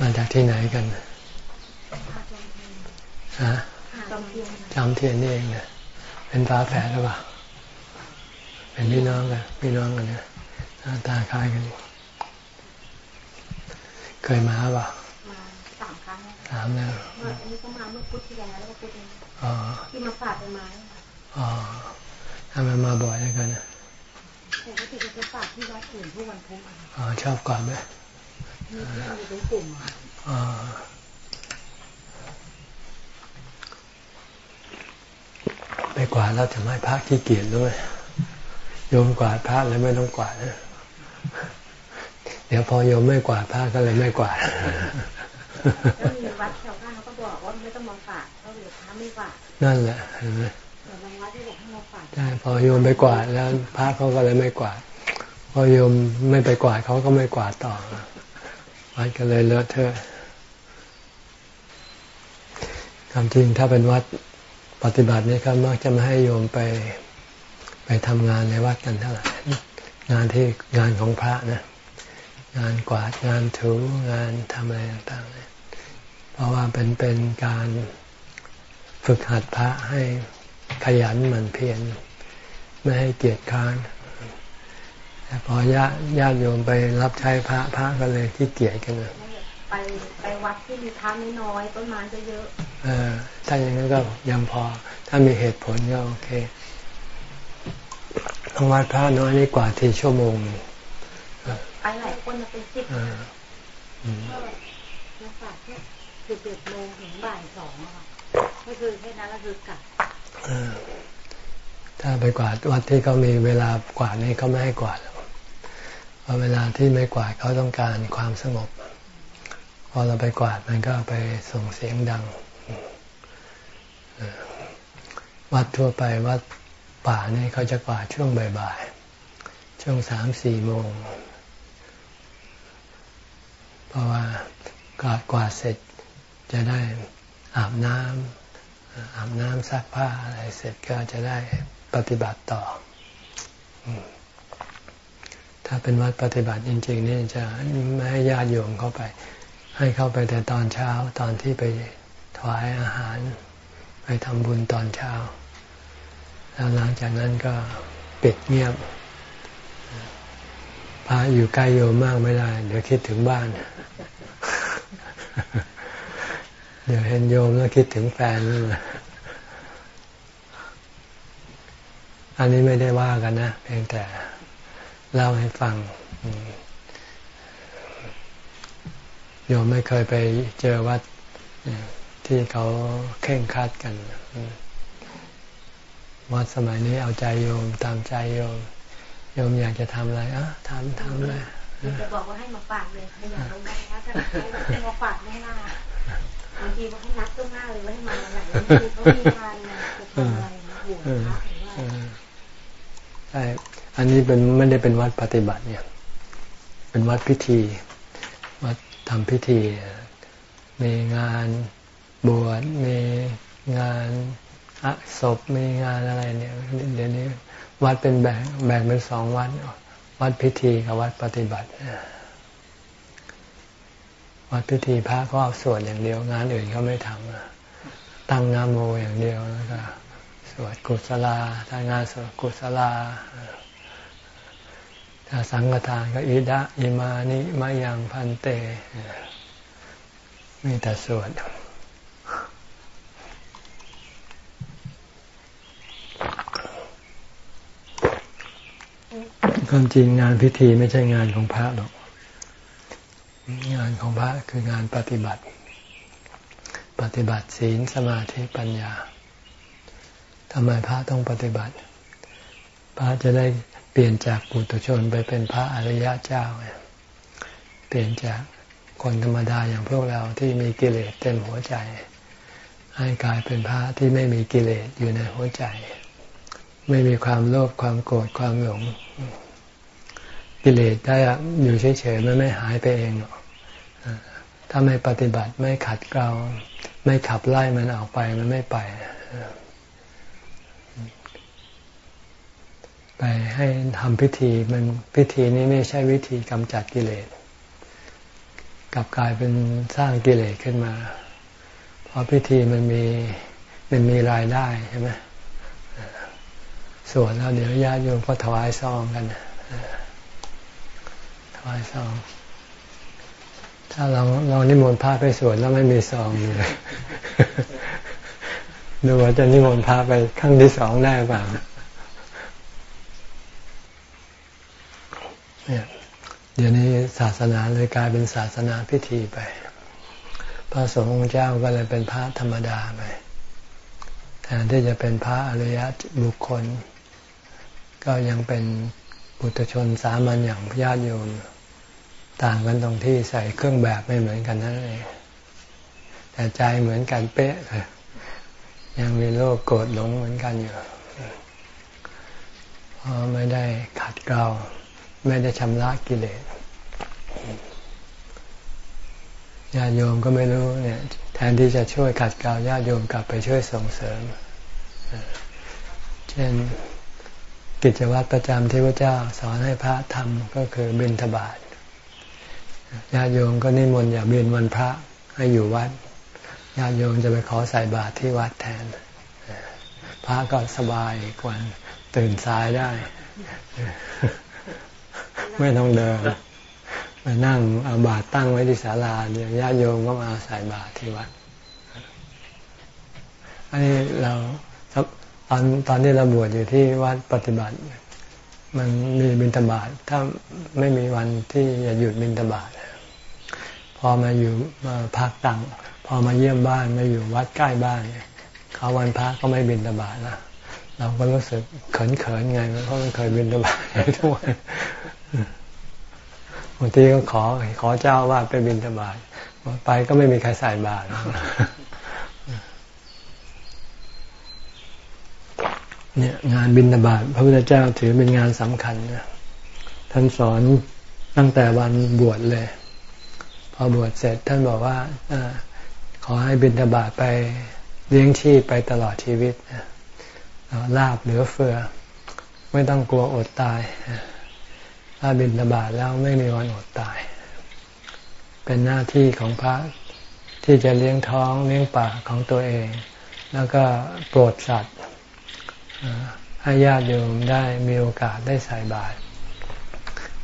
มาจากที่ไหนกันฮะจำเทียนนี่เองเนี่ยเป็นฟ้าแฝดหรือเปล่า เป็นพี่น้องกันพี่น้องกันเนี่ยหน้าตาคล้ายกัน เคยมาป่ะมาสามครั้งสามแล้วอันนี้ก็มาเมื่อพุธที่แล้วแล้วก็พุธนี้ที่มาฝากไปมาอ๋อทำไมมาบ่อยกันนะปกติจะไปฝากที่วัดอื่นทุกวันพุธอ๋อชอบก่อนไหม ไปกวาดแล้วทำให้พระขี้เกียจด้วยโยมกวาดพระแล้วไม่ต้องกวาดนะเดี๋ยวพอโยมไม่กวาดพระก็เลยไม่กวาดแล้วมีวัดแถวบ้านเขาก็บอกว่าไม่ต้องมากวาดเขาเหลือพระไม่กวาดนั่นแหละเห็นไหมใช่พอโยมไปกวาดแล้วพระเขาก็เลยไม่กวาด พอโยมไม่ไปกวาดเขาก็ไม่กวาดต่อ วัดก็เลยเลอะเทอะความจริงถ้าเป็นวัดปฏิบัตินี่ก็มักจะไม่ให้โยมไปไปทำงานในวัดกันเท่าไหร่งานที่งานของพระนะ งานกวาดงานถูงานทำอะไรต่างๆ เพราะว่าเป็นเป็นการฝึกหัดพระให้ขยันหมั่นเพียรไม่ให้เกียจค้าน พอญาญาติโยมไปรับใช้พระพระก็เลยขี้เกียจกันเลยไปไปวัดที่มีพระน้อยต้นไม้จะเยอะเออถ้าอย่างนั้นก็ยังพอ ถ้ามีเหตุผลก็โอเคทางวัดพระน้อยนี่กว่าที่ชั่วโมงไปหลายคนเป็นสิบก็มาฝากแค่สิบเอ็ดโมงถึงบ่ายสองค่ะก็คือแค่นั้นก็คือกลับถ้าไปกวาดวัดที่เขามีเวลากวาดนี่เขาไม่ให้กวาด เพราะเวลาที่ไม่กวาดเขาต้องการความสงบ พอเราไปกวาดมันก็ไปส่งเสียงดัง วัดทั่วไปวัดป่านี่เขาจะกวาดช่วงบ่ายๆ ช่วงสามสี่โมง เพราะว่ากวาดกวาดเสร็จจะได้อาบน้ำอาบน้ำซักผ้าอะไรเสร็จก็จะได้ปฏิบัติต่อ ถ้าเป็นวัดปฏิบัติจริง ๆ นี่จะไม่ให้ญาติโยมเข้าไป ให้เข้าไปแต่ตอนเช้าตอนที่ไปถวายอาหาร ไปทำบุญตอนเช้า แล้วหลังจากนั้นก็ปิดเงียบพระอยู่ใกล้โยมมากไม่ได้ เดี๋ยวคิดถึงบ้าน เดี๋ยวเห็นโยมแล้วคิดถึงแฟนอันนี้ไม่ได้ว่ากันนะ เพียงแต่ เล่าให้ฟังโยมไม่เคยไปเจอวัดที่เขาเข่งคัดกันวัดสมัยนี้เอาใจโยมตามใจโยมโยมอยากจะทำอะไรอะทำทำเลยจะบอกว่าให้มาฝากเลยไม่อยากลงมาถ้าให้มาฝากไม่น่าบางทีว่าให้นัดต้องหน้าเลยว่าให้มาไหนบางทีเขามีงานอะไรหัวพระหรือว่าใช่ อันนี้เป็นไม่ได้เป็นวัดปฏิบัติเนี่ย เป็นวัดพิธี วัดทำพิธี มีงานบวชมีงานอะศพมีงานอะไรเนี่ยเดี๋ยวนี้วัดเป็นแบ่งแบ่งเป็นสองวัดวัดพิธีกับวัดปฏิบัติวัดพิธีพระก็สวดอย่างเดียว งานอื่นเขาไม่ทำตั้งนาโมอย่างเดียวแล้วก็วดกุศลาถ้างานสวดกุศลา ถ้าสังฆทานก็อิดะอิมานิมายังพันเต มีแต่สวดความจริงงานพิธีไม่ใช่งานของพระหรอก งานของพระคืองานปฏิบัติ ปฏิบัติศีลสมาธิปัญญาทำไมพระต้องปฏิบัติ พระจะได้ ปลี่ยนจากปุถุชนไปเป็นพระอริยะเจ้า เปลี่ยนจากคนธรรมดาอย่างพวกเราที่มีกิเลสเต็มหัวใจ ให้กลายเป็นพระที่ไม่มีกิเลสอยู่ในหัวใจ ไม่มีความโลภความโกรธความหลง กิเลสได้อยู่เฉยๆมันไม่หายไปเองหรอกถ้าไม่ปฏิบัติไม่ขัดเกลาไม่ขับไล่มันออกไปมันไม่ไป ไปให้ทำพิธีมันพิธีนี้ไม่ใช่วิธีกำจัดกิเลสกลับกลายเป็นสร้างกิเลสขึ้นมา เพราะพิธีมันมีมันมีรายได้ใช่ไหมส่วนแล้วเดี๋ยวญาติโยมก็ถวายซองกันถวายซอง ถ้าเราเรานิมนต์พระไปสวดแล้วไม่มีซองเลยดูว่าจะนิมนต์พระไปครั้งที่สองได้เปล่าเนี่ย เดี๋ยวนี้ศาสนาเลยกลายเป็นศาสนาพิธีไป พระสงฆ์เจ้าก็เลยเป็นพระธรรมดาไปแทนที่จะเป็นพระอริยบุคคล ก็ยังเป็นบุตรชนสามัญอย่างญาติโยมต่างกันตรงที่ใส่เครื่องแบบไม่เหมือนกันนั่นเองแต่ใจเหมือนกันเป๊ะยยังมีโลภโกรธหลงเหมือนกันอยู่เพราะไม่ได้ขัดเกลา ไม่ได้ชำระกิเลสญาติโยมก็ไม่รู้เนี่ย แทนที่จะช่วยขัดเกลาญาติโยมกลับไปช่วยส่งเสริม เช่นกิจวัตรประจำที่พระเจ้าสอนให้พระทำก็คือบิณฑบาตญาติโยมก็นิมนต์อย่าเบียนวันพระให้อยู่วัดญาติโยมจะไปขอใส่บาตรที่วัดแทน พระก็สบายกว่าตื่นสายได้ ไม่ต้องเดินมานั่งเอาบาตรตั้งไว้ที่ศาลาเนี่ยวญาติโยมก็มาใส่บาตรที่วัด อันนี้เราตอนตอนที่เราบวชอยู่ที่วัดปฏิบัติ มันมีบิณฑบาตถ้าไม่มีวันที่จะหยุดบิณฑบาตพอมาอยู่มาพักตังพอมาเยี่ยมบ้านมาอยู่วัดใกล้บ้านเขาวันพระก็ไม่บินตบาทนะเราก็รู้สึกเขินๆไงเพราะมันเคยบินตบาททุกวัน บางทีก็ขอขอเจ้าว่าไปบินตบาทไปก็ไม่มีใครใส่บาตรเนี่ย งานบินตบาตพระพุทธเจ้าถือเป็นงานสำคัญนะท่านสอนตั้งแต่วันบวชเลย พอบวชเสร็จท่านบอกว่าขอให้บินทบาทไปเลี้ยงชีพไปตลอดชีวิตลาบเหลือเฟือ ไม่ต้องกลัวอดตาย ถ้าบินทบาทแล้วไม่มีวันอดตาย เป็นหน้าที่ของพระที่จะเลี้ยงท้องเลี้ยงปากของตัวเอง แล้วก็โปรดสัตว์ให้ญาติโยมได้มีโอกาสได้ใส่บาตร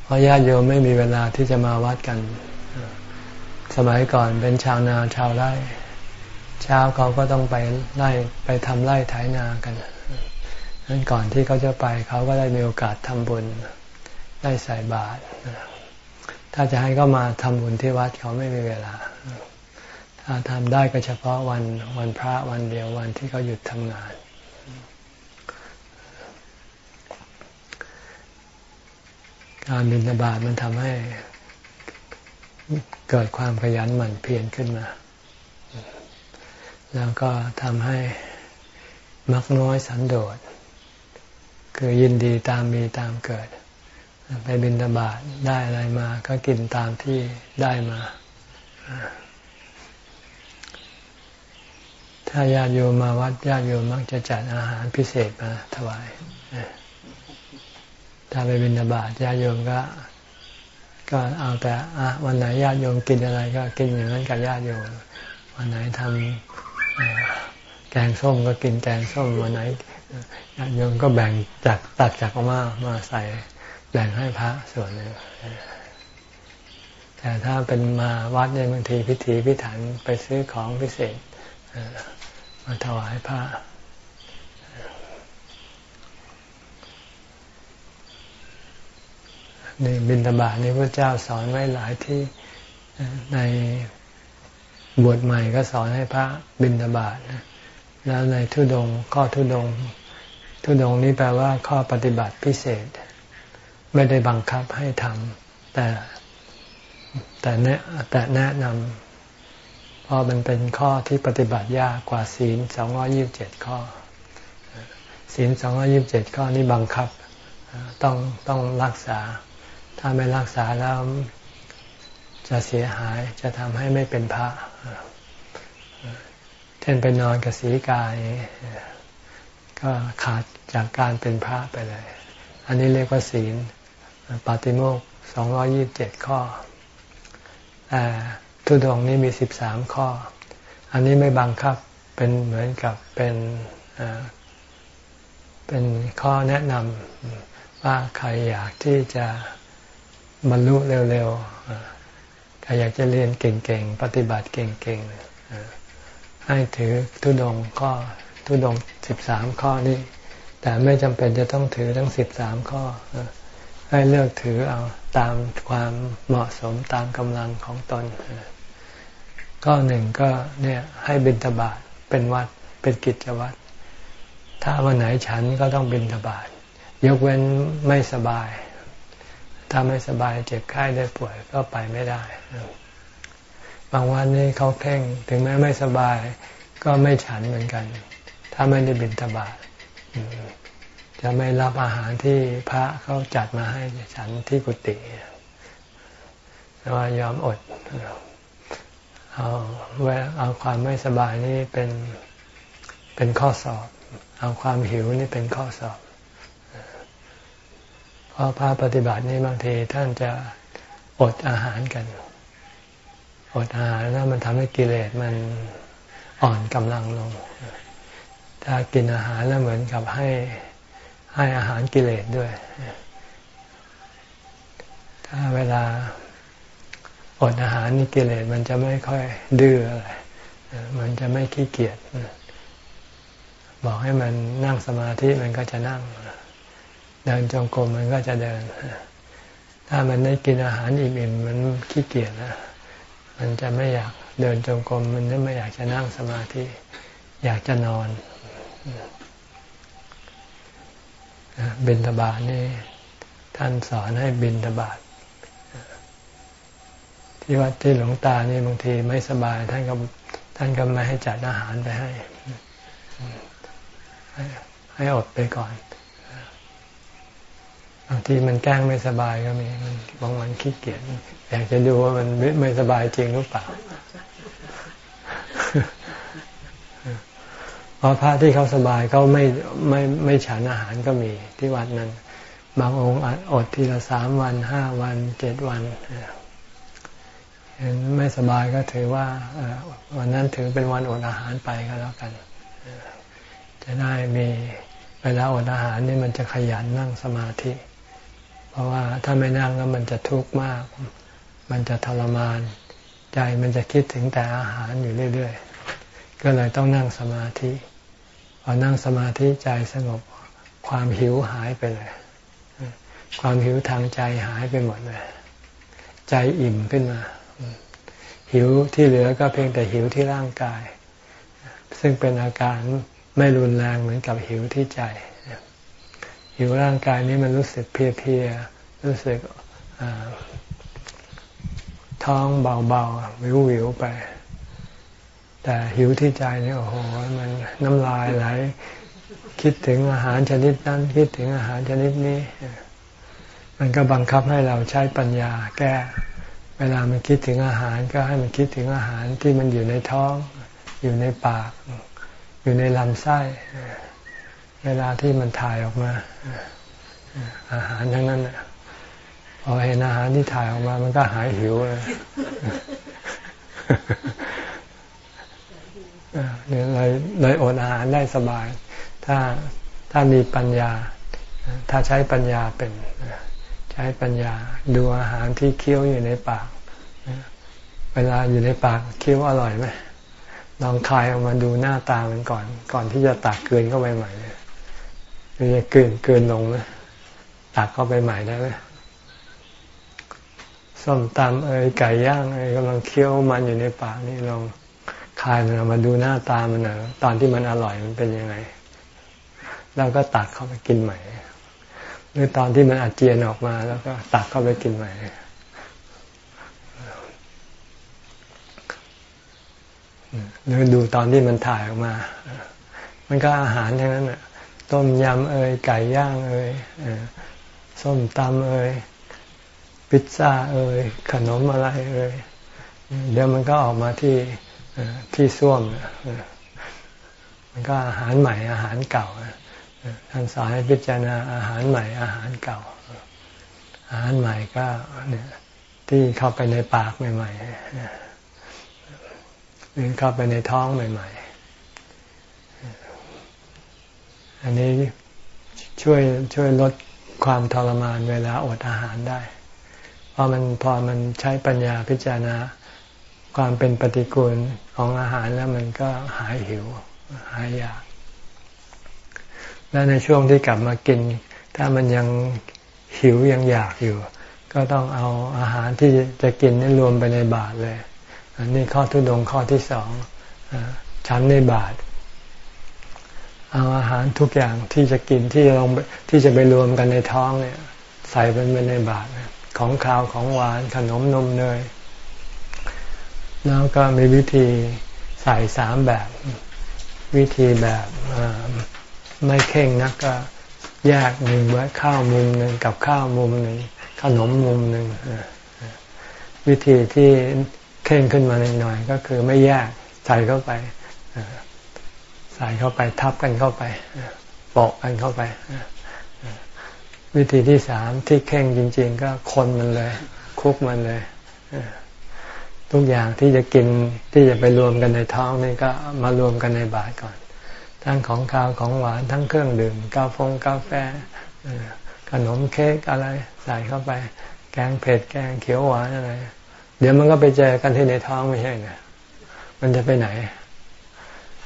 เพราะญาติโยมไม่มีเวลาที่จะมาวัดกัน สมัยก่อนเป็นชาวนาชาวไร่ เช้าเขาก็ต้องไปไล่ไปทำไร่ไถนากันนั้นก่อนที่เขาจะไปเขาก็ได้มีโอกาสทำบุญ ได้ใส่บาตรถ้าจะให้ก็มาทำบุญที่วัดเขาไม่มีเวลา ถ้าทำได้ก็เฉพาะวันวันพระวันเดียววันที่เขาหยุดทำงาน การบิณฑบาตมันทำให้เกิดความขยันหมั่นเพียรขึ้นมา แล้วก็ทำให้มักน้อยสันโดษ คือยินดีตามมีตามเกิด ไปบินตบาทได้อะไรมา ก็กินตามที่ได้มา ถ้าญาติโยมมาวัดญาติโยมมักจะจัดอาหารพิเศษมาถวาย ถ้าไปบินตบาทญาติโยมก็ ก็เอาแต่วันไหนญาติโยมกินอะไร ก็กินอย่างนั้นกับญาติโยม วันไหนทำแกงส้มก็กินแกงส้มวันไหนญาติโยมก็แบ่งจากตัดจากออกมามาใส่ แบ่งให้พระส่วนหนึ่งแต่ถ้าเป็นมาวัดเนี่ยบางทีพิธีพิถันไปซื้อของพิเศษมาถวายพระนี่บินตบาทนี่พระเจ้าสอนไว้หลายที่ในบวชใหม่ก็สอนให้พระบินตบาทแล้วในทุดงข้อทุดง ทุดงนี้แปลว่าข้อปฏิบัติพิเศษ ไม่ได้บังคับให้ทำแต่แต่แนะแต่แนะนำเพราะมันเป็นข้อที่ปฏิบัติยากกว่าศีลสองร้อยิบเจ็ดข้อ ศีลสองร้อยิบเจ็ดข้อนี้บังคับต้องต้องรักษา ถ้าไม่รักษาแล้วจะเสียหายจะทำให้ไม่เป็นพระเช่นไปนอนกับสีกายก็ขาดจากการเป็นพระไปเลย อันนี้เรียกว่าศีล ปาติโมกสองร้อยี่บเจ็ดข้อแต่ทุดงนี้มีสิบสามข้อ อันนี้ไม่บังคับเป็นเหมือนกับเป็นเป็นข้อแนะนำว่าใครอยากที่จะบรรลุเร็วๆใครอยากจะเรียนเก่งๆ ปฏิบัติเก่งๆ ให้ถือทุดงข้อทุดงสิบสามข้อนี้ แต่ไม่จำเป็นจะต้องถือทั้งสิบสามข้อ ให้เลือกถือเอาตามความเหมาะสมตามกำลังของตนข้อหนึ่งก็เนี่ยให้บิณฑบาตเป็นวัดเป็นกิจวัตรถ้าวันไหนฉันก็ต้องบิณฑบาตยกเว้นไม่สบาย ถ้าไม่สบายเจ็บไข้ได้ป่วยก็ไปไม่ได้ บางวันนี้เขาเพ่งถึงแม้ไม่สบาย ก็ไม่ฉันเหมือนกัน ถ้าไม่ได้บิณฑบาต จะไม่รับอาหารที่พระเขาจัดมาให้ฉันที่กุฏิแต่ว่ายอมอด เอาแวเอาความไม่สบายนี่เป็นเป็นข้อสอบ เอาความหิวนี่เป็นข้อสอบเพราะพระปฏิบัตินี่บางทีท่านจะอดอาหารกัน อดอาหารแล้วมันทำให้กิเลสมันอ่อนกำลังลง ถ้ากินอาหารแล้วเหมือนกับให้ ให้อาหารกิเลสด้วย ถ้าเวลาอดอาหารนี่กิเลสมันจะไม่ค่อยดื้ออะไร มันจะไม่ขี้เกียจ บอกให้มันนั่งสมาธิมันก็จะนั่ง เดินจงกรมมันก็จะเดิน ถ้ามันได้กินอาหารอิ่มๆมันขี้เกียจนะมันจะไม่อยากเดินจงกรมมันจะไม่อยากจะนั่งสมาธิ อยากจะนอน บินทบาทนี่ท่านสอนให้บินทบาทที่วัดที่หลวงตานี่บางทีไม่สบาย ท่านก็ท่านก็ไม่ให้จัดอาหารไปให้ ให้อดไปก่อนบางทีมันแกล้งไม่สบายก็มีมันบางวันขี้เกียจอยากจะดูว่ามันไม่สบายจริงหรือเปล่า ราะพระที่เขาสบายเขาไม่ไม่ไม่ฉันอาหารก็มีที่วัดนั้น บางองค์อดทีละสามวันห้าวันเจ็ดวันเห็นไม่สบายก็ถือว่าวันนั้นถือเป็นวันอดอาหารไปก็แล้วกัน จะได้มีเวลาอดอาหารนี่มันจะขยันนั่งสมาธิ เพราะว่าถ้าไม่นั่งแล้วมันจะทุกข์มาก มันจะทรมาน ใจมันจะคิดถึงแต่อาหารอยู่เรื่อย ๆ ก็เลยต้องนั่งสมาธิ พอนั่งสมาธิใจสงบความหิวหายไปเลย ความหิวทางใจหายไปหมดเลย ใจอิ่มขึ้นมา หิวที่เหลือก็เพียงแต่หิวที่ร่างกาย ซึ่งเป็นอาการไม่รุนแรงเหมือนกับหิวที่ใจ หิวร่างกายนี้มันรู้สึกเพียๆรู้สึกท้องเบาๆวิววิวไป แต่หิวที่ใจนี่โอ้โหมันน้ำลายไหล คิดถึงอาหารชนิดนั้น คิดถึงอาหารชนิดนี้ มันก็บังคับให้เราใช้ปัญญาแก้ เวลามันคิดถึงอาหารก็ให้มันคิดถึงอาหารที่มันอยู่ในท้อง อยู่ในปาก อยู่ในลำไส้ เวลาที่มันถ่ายออกมา อาหารทั้งนั้นพอเห็นอาหารที่ถ่ายออกมา มันก็หายหิวเลย เลยเลยอดอาหารได้สบาย ถ้าถ้ามีปัญญา ถ้าใช้ปัญญาเป็น ใช้ปัญญาดูอาหารที่เคี้ยวอยู่ในปาก เวลาอยู่ในปากเคี้ยวอร่อยไหมลองคายออกมาดูหน้าตามันก่อน ก่อนที่จะตักเกินเข้าไปใหม่เลยจะเกินเกินลงไหมตักเข้าไปใหม่ได้ไหมส้มตำเอ้ยไก่ย่างเอ้ยกำลังเคี้ยวมันอยู่ในปากนี่ลอง คายมันมาดูหน้าตามันน่อยตอนที่มันอร่อยมันเป็นยังไง แล้วก็ตักเข้าไปกินใหม่ หรือตอนที่มันอาเจียนออกมา แล้วก็ตักเข้าไปกินใหม่ หรือดูตอนที่มันถ่ายออกมา มันก็อาหารทั้งนั้นต้มยำเอ่ยไก่ย่างเอ่ยส้มตำเอ่ยพิซซ่าเอ่ยขนมอะไรเอ่ยเดี๋ยวมันก็ออกมาที่ ที่ส้วมมันก็อาหารใหม่อาหารเก่าท่านสอนให้พิจารณาอาหารใหม่อาหารเก่า อาหารใหม่ก็เนี่ยที่เข้าไปในปากใหม่ๆหรือเข้าไปในท้องใหม่ ๆ อันนี้ช่วยช่วยลดความทรมานเวลาอดอาหารได้ เพราะมันพอมันใช้ปัญญาพิจารณา ความเป็นปฏิกูลของอาหารแล้วมันก็หายหิว หายอยาก และในช่วงที่กลับมากิน ถ้ามันยังหิวยังอยากอยู่ ก็ต้องเอาอาหารที่จะกินนี่รวมไปในบาตรเลย อันนี้ข้อทุดงข้อที่สองชั้นในบาตรเอาอาหารทุกอย่างที่จะกินที่ลงที่จะไปรวมกันในท้องเนี่ย ใส่เป็นไปในบาตรของข้าวของหวานขนมนมเนย แล้วก็มีวิธีใส่สามแบบ วิธีแบบไม่เข่งนักก็แยกหนึ่งไว้ข้าวมุมหนึ่งกับข้าวมุมหนึ่งขนมมุมหนึ่งวิธีที่เข่งขึ้นมาหน่อยก็คือไม่แยกใส่เข้าไปใส่เข้าไปทับกันเข้าไปโปะกันเข้าไปวิธีที่สามที่เข่งจริง ๆ ก็คนมันเลย คุกมันเลย ทุกอย่างที่จะกินที่จะไปรวมกันในท้องนี่ก็มารวมกันในบาตรก่อน ทั้งของข้าวของหวานทั้งเครื่องดื่มกาแฟกาแฟขนมเค้กอะไรใส่เข้าไป แกงเผ็ดแกงเขียวหวานอะไร เดี๋ยวมันก็ไปเจอกันที่ในท้องไม่ใช่ไงมันจะไปไหน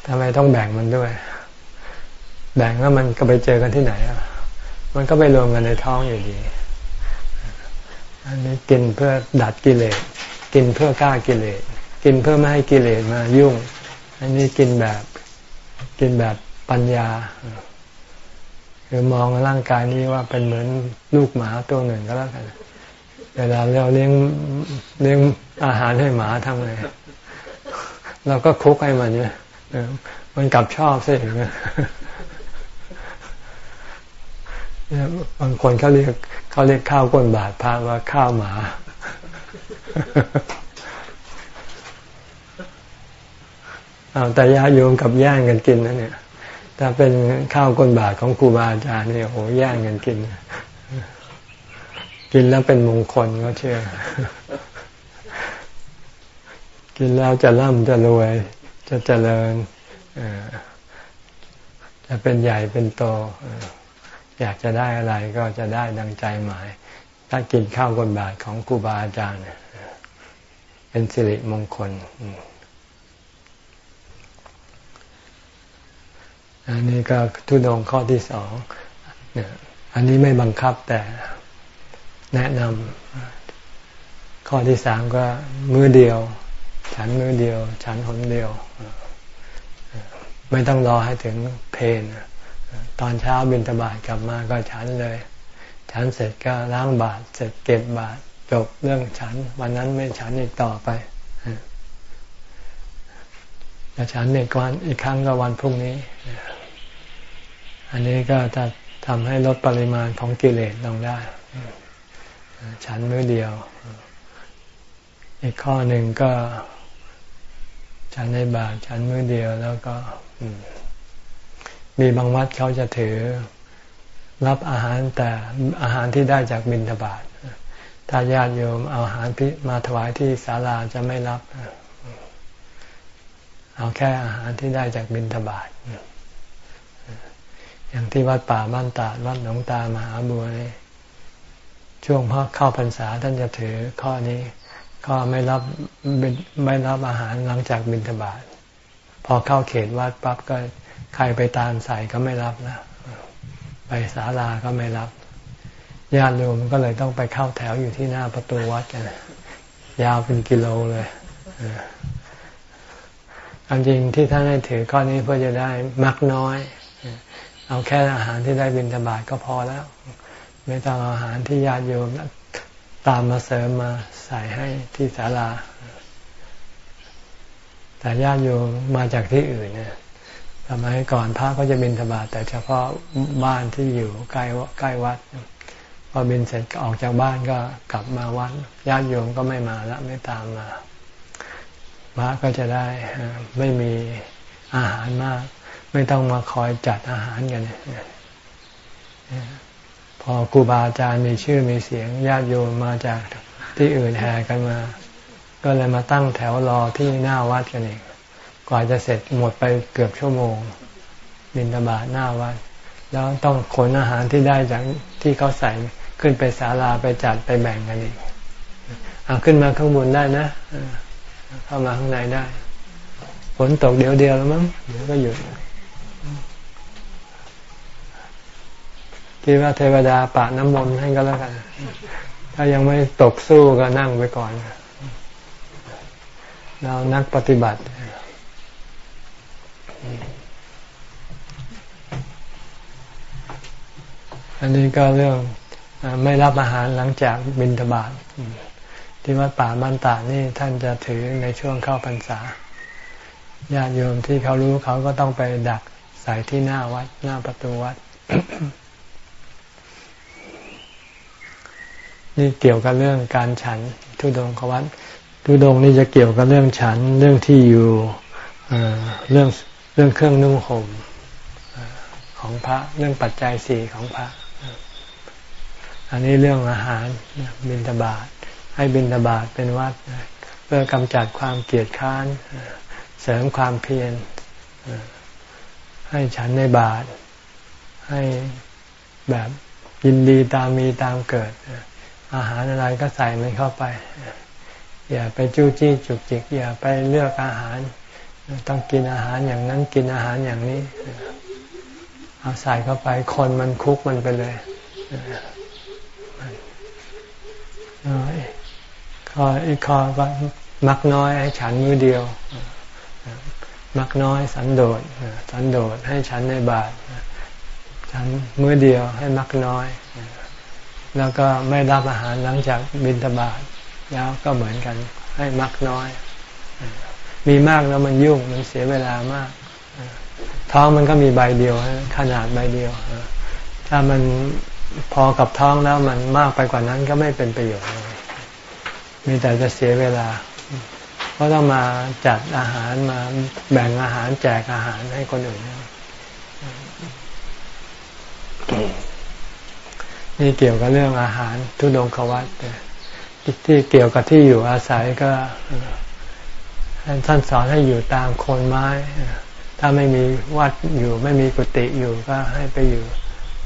ทำไมต้องแบ่งมันด้วย แบ่งแล้วมันก็ไปเจอกันที่ไหนอะมันก็ไปรวมกันในท้องอยู่ดี อันนี้กินเพื่อดัดกิเลส กินเพื่อกล้ากิเลส กินเพื่อไม่ให้กิเลสมายุ่ง อันนี้กินแบบกินแบบปัญญาคือมองร่างกายนี้ว่าเป็นเหมือนลูกหมาตัวหนึ่งก็แล้วกันเวลาเราเลี้ยงเลี้ยงอาหารให้หมาทำไงเราก็คุกให้มันเนี่ยมันกลับชอบซะอย่างนี้บางคนเขาเรียกเขาเรียกข้าวก้นบาทพาว่าข้าวหมา เอาแต่ญาโยมกับย่างกันกินนะเนี่ยถ้าเป็นข้าวก้นบาทของครูบาอาจารย์เนี่ยโอ้ย่างกันกิน กินแล้วเป็นมงคลก็เชื่อ กินแล้วจะร่ำจะรวย จะเจริญจะเป็นใหญ่เป็นโตอยากจะได้อะไรก็จะได้ดังใจหมาย ถ้ากินข้าวกนบาทของครูบาอาจารย์เป็นสิริมงคล อันนี้ก็ทุดงข้อที่สอง อันนี้ไม่บังคับแต่แนะนำข้อที่สามก็มือเดียว ฉันมือเดียว ฉันหนเดียว ไม่ต้องรอให้ถึงเพนตอนเช้าบินตบาทกลับมาก็ฉันเลย ฉันเสร็จก็ล้างบาท เสร็จเก็บบาท จบเรื่องฉัน วันนั้นไม่ฉันอีกต่อไปจะฉันอีกวันอีกครั้งก็วันพรุ่งนี้ อันนี้ก็จะทำให้ลดปริมาณของกิเลสลงได้ ฉันมื้อเดียว อีกข้อหนึ่งก็ ฉันในบาทฉันมื้อเดียวแล้วก็มีบางวัดเขาจะถือรับอาหารแต่อาหารที่ได้จากบิณฑบาต ถ้าญาติโยมเอาอาหารพิมาถวายที่ศาลาจะไม่รับ เอาแค่อาหารที่ได้จากบิณฑบาตอย่างที่วัดป่าบ้านตาดวัดหนองตามหาบัวนี่ช่วงพ่อเข้าพรรษาท่านจะถือข้อนี้ก็ไม่รับไม่รับอาหารหลังจากบิณฑบาตพอเข้าเขตวัดปั๊บก็ใครไปตามใส่ก็ไม่รับนะไปศาลาก็ไม่รับ ญาติโยมก็เลยต้องไปเข้าแถวอยู่ที่หน้าประตูวัดกัน ยาวเป็นกิโลเลยอันจริงที่ท่านให้ถือข้อนี้เพื่อจะได้มักน้อย เอาแค่อาหารที่ได้บิณฑบาตก็พอแล้ว ไม่ต้องอาหารที่ญาติโยมตามมาเสริมมาใส่ให้ที่ศาลา แต่ญาติโยมมาจากที่อื่นเนี่ยสมัยก่อนพระก็จะบินธบาตแต่เฉพาะบ้านที่อยู่ใกล้ใกล้วัด พอบินเสร็จออกจากบ้านก็กลับมาวัดญาติโยมก็ไม่มาล้วไม่ตามมาพระก็จะได้ไม่มีอาหารมาก ไม่ต้องมาคอยจัดอาหารกันพอครูบาอาจารย์มีชื่อมีเสียงญาติโยมมาจากที่อื่นแห่กันมา ก็เลยมาตั้งแถวรอที่หน้าวัดกันเองกว่าจะเสร็จหมดไปเกือบชั่วโมงบินตบาทหน้าวัด แล้วต้องขนอาหารที่ได้จาก ที่เขาใส่ขึ้นไปศาลาไปจัดไปแบ่งกันอีกเอาขึ้นมาข้างบนได้นะเข้ามาข้างในได้ฝนตกเดียวเดียวแล้วมั้งเดี๋ยวก็หยุดคิดว่าเทวดาปะน้ำมนต์ให้ก็แล้วกัน ถ้ายังไม่ตกสู้ก็นั่งไปก่อน เรานักปฏิบัติ อันนี้ก็เรื่องไม่รับอาหารหลังจากบินทบาทที่วัดป่าบ้านตานี่ท่านจะถือในช่วงเข้าพรรษาญาติโยมที่เขารู้เขาก็ต้องไปดักใส่ที่หน้าวัด หน้าประตูวัด นี่เกี่ยวกับเรื่องการฉันทุดงควัดทุดงนี่จะเกี่ยวกับเรื่องฉัน เรื่องที่อยู่เรื่องเรื่องเครื่องนุ่งห่มของพระ เรื่องปัจจัยสี่ของพระ อันนี้เรื่องอาหารบิณฑบาตให้บิณฑบาตเป็นวัดเพื่อกำจัดความเกลียดค้านเสริมความเพียรให้ฉันในบาตให้แบบยินดีตามมีตามเกิด อาหารอะไรก็ใส่มันเข้าไป อย่าไปจู้จี้จุกจิก อย่าไปเลือกอาหาร ต้องกินอาหารอย่างนั้นกินอาหารอย่างนี้ เอาใส่เข้าไปคนมันคุกมันไปเลย คออีกคอก็มักน้อยให้ฉันมือเดียว มักน้อยสันโดษสันโดษให้ฉันในบาทฉันมือเดียวให้มักน้อย แล้วก็ไม่รับอาหารหลังจากบินตบาทแล้วก็เหมือนกันให้มักน้อย มีมากแล้วมันยุ่งมันเสียเวลามาก ท้องมันก็มีใบเดียวขนาดใบเดียว ถ้ามัน พอกับท้องแล้วมันมากไปกว่านั้นก็ไม่เป็นประโยชน์เลยมีแต่จะเสียเวลาก็ต้องมาจัดอาหารมาแบ่งอาหารแจกอาหารให้คนอื่นนี่เกี่ยวกับเรื่องอาหารทุดงควัตที่เกี่ยวกับที่อยู่อาศัยก็ท่านสอนให้อยู่ตามโคนไม้ ถ้าไม่มีวัดอยู่ไม่มีกุฏิอยู่ก็ให้ไปอยู่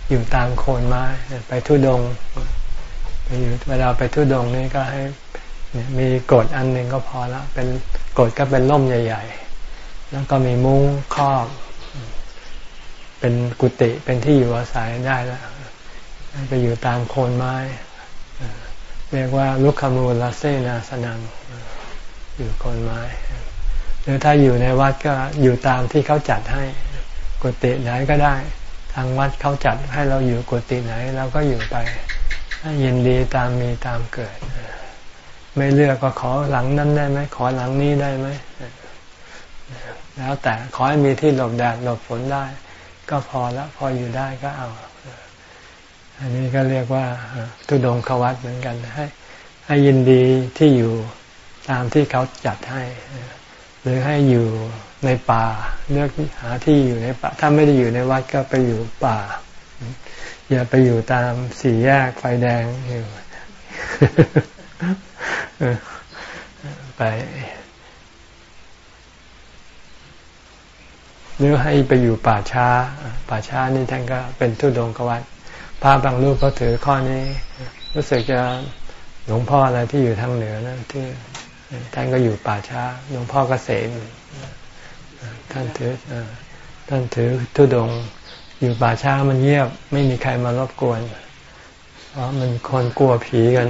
อยู่ตามโคนไม้ไปทุดงไปอยู่เวลาไปทุดงนี่ก็ให้มีกดอันหนึ่งก็พอล้วเป็นกดก็เป็นร่มใหญ่ ๆ แล้วก็มีมุ้งครอบ เป็นกุฏิเป็นที่อยู่อาศัยได้แล้วไปอยู่ตามโคนไม้ เรียกว่าลุกขมูลาเซนาสนังอยู่โคนไม้หรือถ้าอยู่ในวัดก็อยู่ตามที่เขาจัดให้กุฏิไหนก็ได้ ทางวัดเขาจัดให้เราอยู่กุฏิไหนเราก็อยู่ไปยินดีตามมีตามเกิด ไม่เลือกก็ขอหลังนั้นได้ไหมขอหลังนี้ได้ไหมแล้วแต่ขอให้มีที่หลบแดดหลบฝนได้ ก็พอแล้วพออยู่ได้ก็เอา อันนี้ก็เรียกว่าทุดงควัตเหมือนกันให้ให้ยินดีที่อยู่ตามที่เขาจัดให้ หรือให้อยู่ ในป่า เลือกหาที่อยู่ในป่า ถ้าไม่ได้อยู่ในวัดก็ไปอยู่ป่า อย่าไปอยู่ตามสี่แยกไฟแดงอยู่ไปหรือให้ไปอยู่ป่าช้า ป่าช้านี่ท่านก็เป็นทุดงกวัดพระบางรูปก็ถือข้อนี้ รู้สึกจะหลวงพ่ออะไรที่อยู่ทางเหนือนะที่ท่านก็อยู่ป่าช้า หลวงพ่อก็เสม ท่านถือท่านถือทุดงอยู่ป่าช้ามันเงียบ ไม่มีใครมารบกวน เพราะมันคนกลัวผีกัน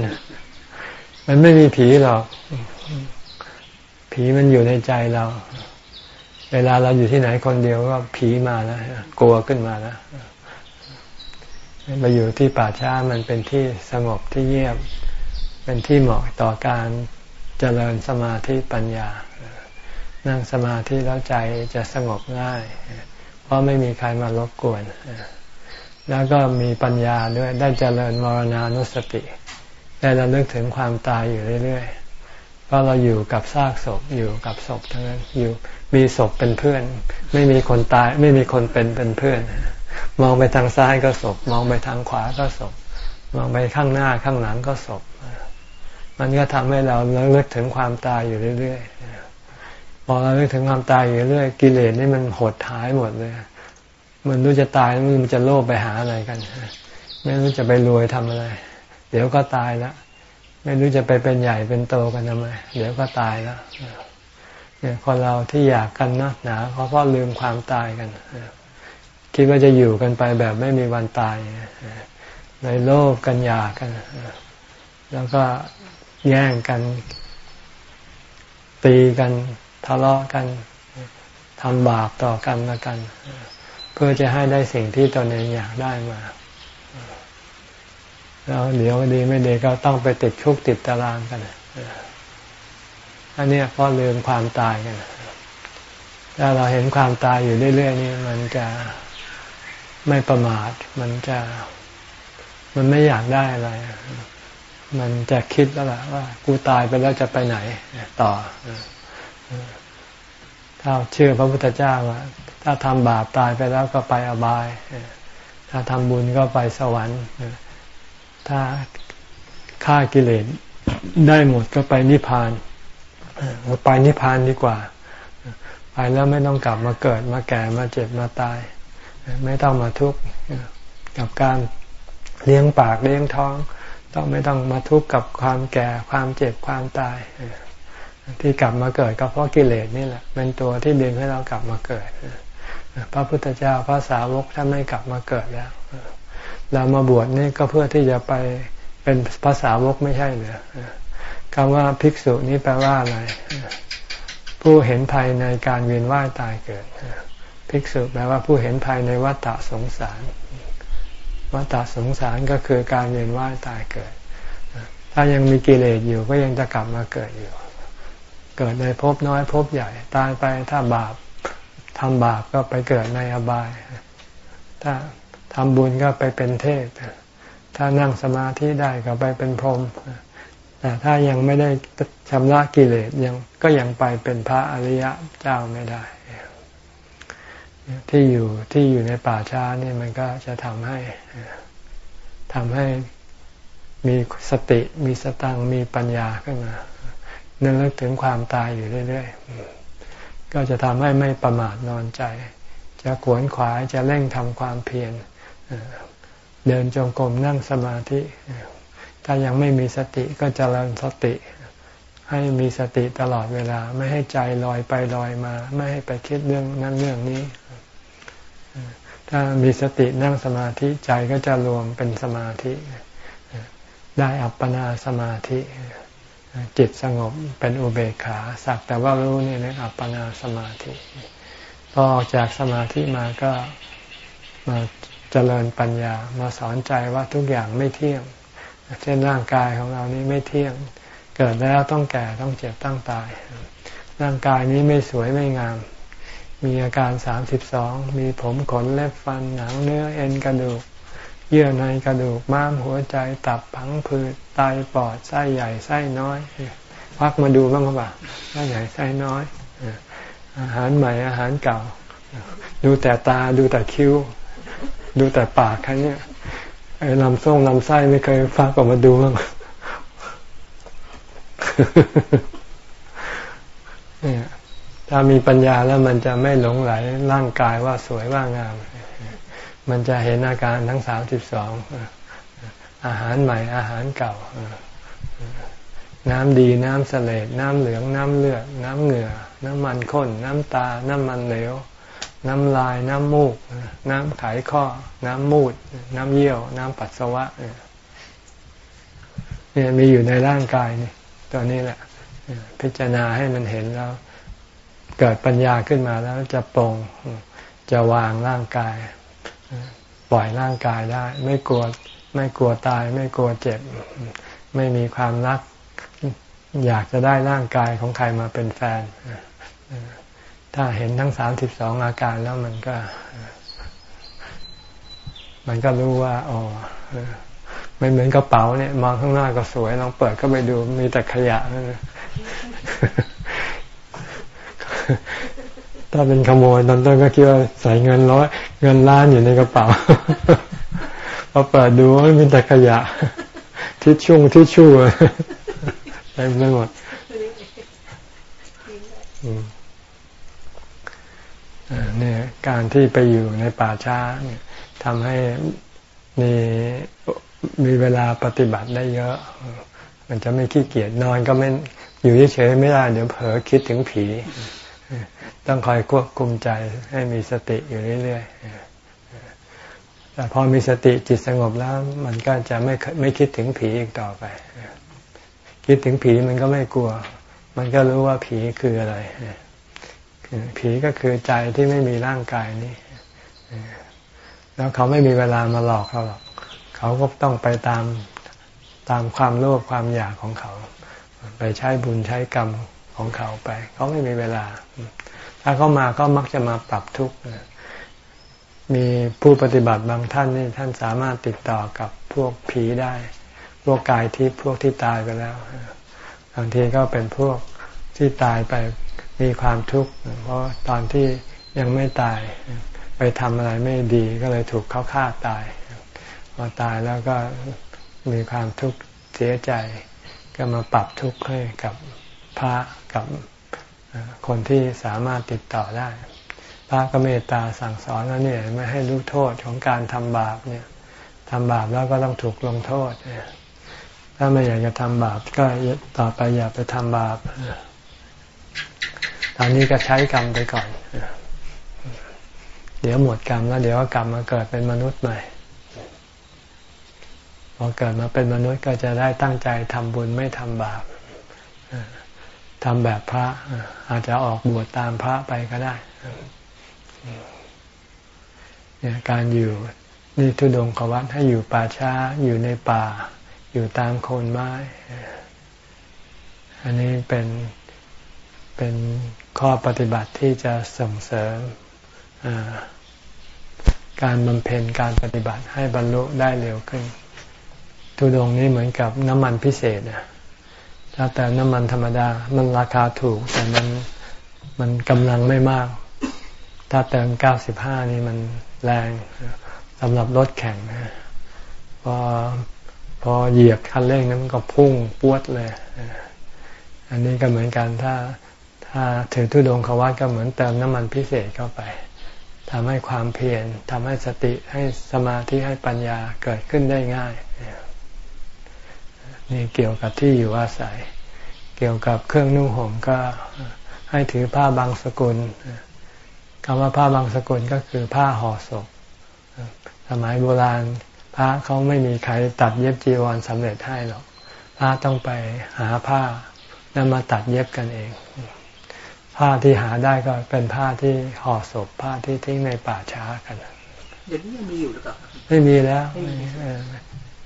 มันไม่มีผีหรอก ผีมันอยู่ในใจเรา เวลาเราอยู่ที่ไหนคนเดียวก็ผีมาแล้วกลัวขึ้นมาแล้วมาอยู่ที่ป่าช้ามันเป็นที่สงบที่เงียบ เป็นที่เหมาะต่อการเจริญสมาธิปัญญา นั่งสมาธิแล้วใจจะสงบง่าย เพราะไม่มีใครมารบกวน แล้วก็มีปัญญาด้วยได้เจริญมรณานุสติ ได้เราเลิกถึงความตายอยู่เรื่อยๆเพราะเราอยู่กับซากศพอยู่กับศพทั้งนั้นอยู่มีศพเป็นเพื่อน ไม่มีคนตาย ไม่มีคนเป็นเป็นเพื่อน มองไปทางซ้ายก็ศพ มองไปทางขวาก็ศพ มองไปข้างหน้าข้างหลังก็ศพ มันก็ทำให้เราเลิกถึงความตายอยู่เรื่อย พอเราเรื่องถึงความตายอยู่เรื่อยกิเลสนี่มันหดหายหมดเลย มันรู้จะตายมันจะโลภไปหาอะไรกัน ไม่รู้จะไปรวยทำอะไร เดี๋ยวก็ตายแล้วไม่รู้จะไปเป็นใหญ่เป็นโตกันทำไมเดี๋ยวก็ตายแล้วเนี่ยคนเราที่อยากกันนักหนาเขาก็ลืมความตายกันคิดว่าจะอยู่กันไปแบบไม่มีวันตายในโลภกันอยากกัน แล้วก็แย่งกัน ตีกัน ทะเลาะกันทำบาปต่อกันละกัน เพื่อจะให้ได้สิ่งที่ตนเองอยากได้มา แล้วเดี๋ยวดีไม่ดีก็ต้องไปติดคุกติดตารางกันอันนี้เพราะลืมความตายกันถ้าเราเห็นความตายอยู่เรื่อยๆนี่มันจะไม่ประมาท มันจะมันไม่อยากได้อะไร มันจะคิดแล้วล่ะว่า กูตายไปแล้วจะไปไหน ต่อ ถ้าเชื่อพระพุทธเจ้าว่าถ้าทำบาปตายไปแล้วก็ไปอบาย ถ้าทำบุญก็ไปสวรรค์ ถ้าฆ่ากิเลสได้หมดก็ไปนิพพานไปนิพพานดีกว่า ไปแล้วไม่ต้องกลับมาเกิดมาแก่มาเจ็บมาตาย ไม่ต้องมาทุกข์กับการเลี้ยงปากเลี้ยงท้อง ต้องไม่ต้องมาทุกข์กับความแก่ความเจ็บความตาย ที่กลับมาเกิดก็เพราะกิเลสนี่แหละ เป็นตัวที่ดึงให้เรากลับมาเกิด พระพุทธเจ้าพระสาวกท่านไม่กลับมาเกิดแล้ว เรามาบวชนี่ก็เพื่อที่จะไปเป็นภาษาวกไม่ใช่เหรอคำว่าภิกษุนี้แปลว่าอะไร ผู้เห็นภัยในการเวียนว่ายตายเกิด ภิกษุแปลว่าผู้เห็นภัยในวัฏฏะสงสาร วัฏฏะสงสารก็คือการเวียนว่ายตายเกิด ถ้ายังมีกิเลสอยู่ก็ยังจะกลับมาเกิดอยู่ เกิดในภพน้อยภพใหญ่ ตายไปถ้าบาปทำบาปก็ไปเกิดในอบาย ถ้าทำบุญก็ไปเป็นเทพ ถ้านั่งสมาธิได้ก็ไปเป็นพรหมแต่ถ้ายังไม่ได้ชำระกิเลสยังก็ยังไปเป็นพระอริยะเจ้าไม่ได้ ที่อยู่ที่อยู่ในป่าช้านี่มันก็จะทำให้ทำให้มีสติมีสตังมีปัญญาขึ้นมา นึกถึงความตายอยู่เรื่อยๆ ก็จะทำให้ไม่ประมาทนอนใจ จะขวนขวายจะเร่งทำความเพียรเดินจงกรมนั่งสมาธิ ถ้ายังไม่มีสติก็จเจริญสติ ให้มีสติตลอดเวลา ไม่ให้ใจลอยไปลอยมา ไม่ให้ไปคิดเรื่องนั้นเรื่องนี้ ถ้ามีสตินั่งสมาธิใจก็จะรวมเป็นสมาธิ ได้อัปปนาสมาธิ จิตสงบเป็นอุเบกขาสักแต่ว่ารู้นี่นะอัปปนาสมาธิพอออกจากสมาธิมาก็มาเจริญปัญญามาสอนใจว่าทุกอย่างไม่เที่ยง เช่นร่างกายของเรานี้ไม่เที่ยง เกิดแล้วต้องแก่ต้องเจ็บต้องตาย ร่างกายนี้ไม่สวยไม่งาม มีอาการสามสิบสองมีผมขนเล็บฟันหนังเนื้อเอ็นกระดูก เยื่อในกระดูกม้ามหัวใจตับผังผืดไตปอดไส้ใหญ่ไส้น้อยพักมาดูบ้างครับไส้ใหญ่ไส้น้อยอาหารใหม่อาหารเก่า ดูแต่ตาดูแต่คิ้ว ดูแต่ปากแค่นี้ไอ้ลำส้งลำไส้ไม่เคยฟักออกมาดูบ้างเนี่ยถ้ามีปัญญาแล้วมันจะไม่หลงไหลร่างกายว่าสวยว่างาม มันจะเห็นอาการทั้งสามสิบสองอาหารใหม่อาหารเก่า น้ำดีน้ำเสลดน้ำเหลืองน้ำเลือด น้ำเหงื่อ น้ำมันข้น น้ำตา น้ำมันเหลว น้ำลาย น้ำมูก น้ำไขข้อ น้ำมูด น้ำเยี่ยว น้ำปัสสาวะเนี่ยมีอยู่ในร่างกายนี่ตัวนี้แหละ พิจารณาให้มันเห็นแล้ว เกิดปัญญาขึ้นมาแล้วจะปรงจะวางร่างกาย ปล่อยร่างกายได้ ไม่กลัวไม่กลัวตาย ไม่กลัวเจ็บ ไม่มีความรัก อยากจะได้ร่างกายของใครมาเป็นแฟน ถ้าเห็นทั้งสามสิบสองอาการแล้วมันก็ มันก็รู้ว่าอ๋อไม่เหมือนกระเป๋าเนี่ยมองข้างหน้าก็สวยลองเปิดก็ไปดูมีแต่ขยะ ถ้าเป็นขโมยตอนต้นก็คิดว่าใส่เงินร้อยเงินล้านอยู่ในกระเป๋าพอเปิดดูมีแต่ขยะ ทิชชุ่งทิชชู่เต็มไปหมดเนี่ยการที่ไปอยู่ในป่าช้าเนี่ยทำให้มีมีเวลาปฏิบัติได้เยอะ มันจะไม่ขี้เกียจนอนก็ไม่อยู่เฉยๆไม่ได้ เดี๋ยวเผลอคิดถึงผี ต้องคอยควบคุมใจให้มีสติอยู่เรื่อยๆแต่พอมีสติจิตสงบแล้ว มันก็จะไม่ไม่คิดถึงผีอีกต่อไป คิดถึงผีมันก็ไม่กลัว มันก็รู้ว่าผีคืออะไร ผีก็คือใจที่ไม่มีร่างกายนี้แล้วเขาไม่มีเวลามาหลอกเราหรอก เขาก็ต้องไปตามตามความโลภความอยากของเขา ไปใช้บุญใช้กรรม ของเขาไป เขาไม่มีเวลา ถ้าเขามาก็มักจะมาปรับทุกข์มีผู้ปฏิบัติบางท่านนี่ท่านสามารถติดต่อกับพวกผีได้ พวกกายทิพย์พวกที่ตายไปแล้วบางทีก็เป็นพวกที่ตายไปมีความทุกข์เพราะตอนที่ยังไม่ตาย ไปทำอะไรไม่ดีก็เลยถูกเขาฆ่าตายพอตายแล้วก็มีความทุกข์เสียใจ ก็มาปรับทุกข์ให้กับพระ กับคนที่สามารถติดต่อได้ พระก็เมตตาสั่งสอนแล้วเนี่ยไม่ให้รู้โทษของการทำบาปเนี่ยทำบาปแล้วก็ต้องถูกลงโทษเนี่ยถ้าไม่อยากจะทำบาปก็ต่อไปอย่าไปทำบาปตอนนี้ก็ใช้กรรมไปก่อน เดี๋ยวหมดกรรมแล้วเดี๋ยวก็กลับมาเกิดเป็นมนุษย์ใหม่พอเกิดมาเป็นมนุษย์ก็จะได้ตั้งใจทำบุญไม่ทำบาป ทำแบบพระ อาจจะออกบวชตามพระไปก็ได้เนี่ยการอยู่นี่ทุดงขวัตให้อยู่ป่าช้า อยู่ในป่า อยู่ตามโคนไม้ อันนี้เป็นเป็นข้อปฏิบัติที่จะส่งเสริมการบำเพ็ญการปฏิบัติให้บรรลุได้เร็วขึ้น ทุดงนี้เหมือนกับน้ำมันพิเศษนะ ถ้าแต่น้ำมันธรรมดา มันราคาถูก แต่มันมันกำลังไม่มาก ถ้าเติมเก้าสิบห้านี่มันแรงสำหรับรถแข่งพอพอเหยียบคันเร่งนั้นก็พุ่งปวดเลย อันนี้ก็เหมือนกันถ้าถ้าถือทุดงควัตก็เหมือนเติมน้ำมันพิเศษเข้าไปทำให้ความเพียรทำให้สติให้สมาธิให้ปัญญาเกิดขึ้นได้ง่าย นี่เกี่ยวกับที่อยู่อาศัย เกี่ยวกับเครื่องนุ่งห่มก็ให้ถือผ้าบางสกุลคำว่าผ้าบางสกุลก็คือผ้าห่อศพสมัยโบราณ พระเขาไม่มีใครตัดเย็บจีวรสำเร็จให้หรอกพระต้องไปหาผ้าแล้วมาตัดเย็บกันเอง ผ้าที่หาได้ก็เป็นผ้าที่ห่อศพผ้าที่ทิ้งในป่าช้ากันเดี๋ยวนี้ยังมีอยู่หรือเปล่าไม่มีแล้ว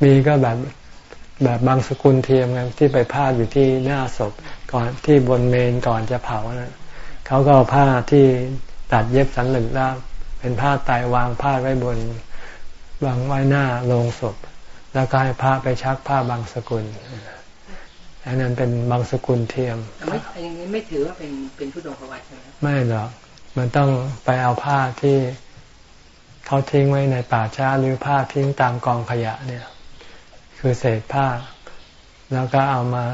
มีก็แบบ แบบบางสกุลเทียมกันที่ไปผ้าอยู่ที่หน้าศพก่อนที่บนเมนก่อนจะเผานะเขาก็เอาผ้าที่ตัดเย็บสันหลึกแล้วเป็นผ้าตายวางผ้าไว้บนวางไว้หน้าโลงศพ แล้วก็ให้ผ้าไปชักผ้าบางสกุลอันนั้นเป็นบางสกุลเทียมไม่อย่างนี้ไม่ถือว่าเป็นเป็นผู้ดงพวัตใช่ไหมไม่หรอกมันต้องไปเอาผ้าที่เขาทิ้งไว้ในป่าช้าหรือผ้าทิ้งตามกองขยะเนี่ย คือเศษผ้า แล้วก็เอามา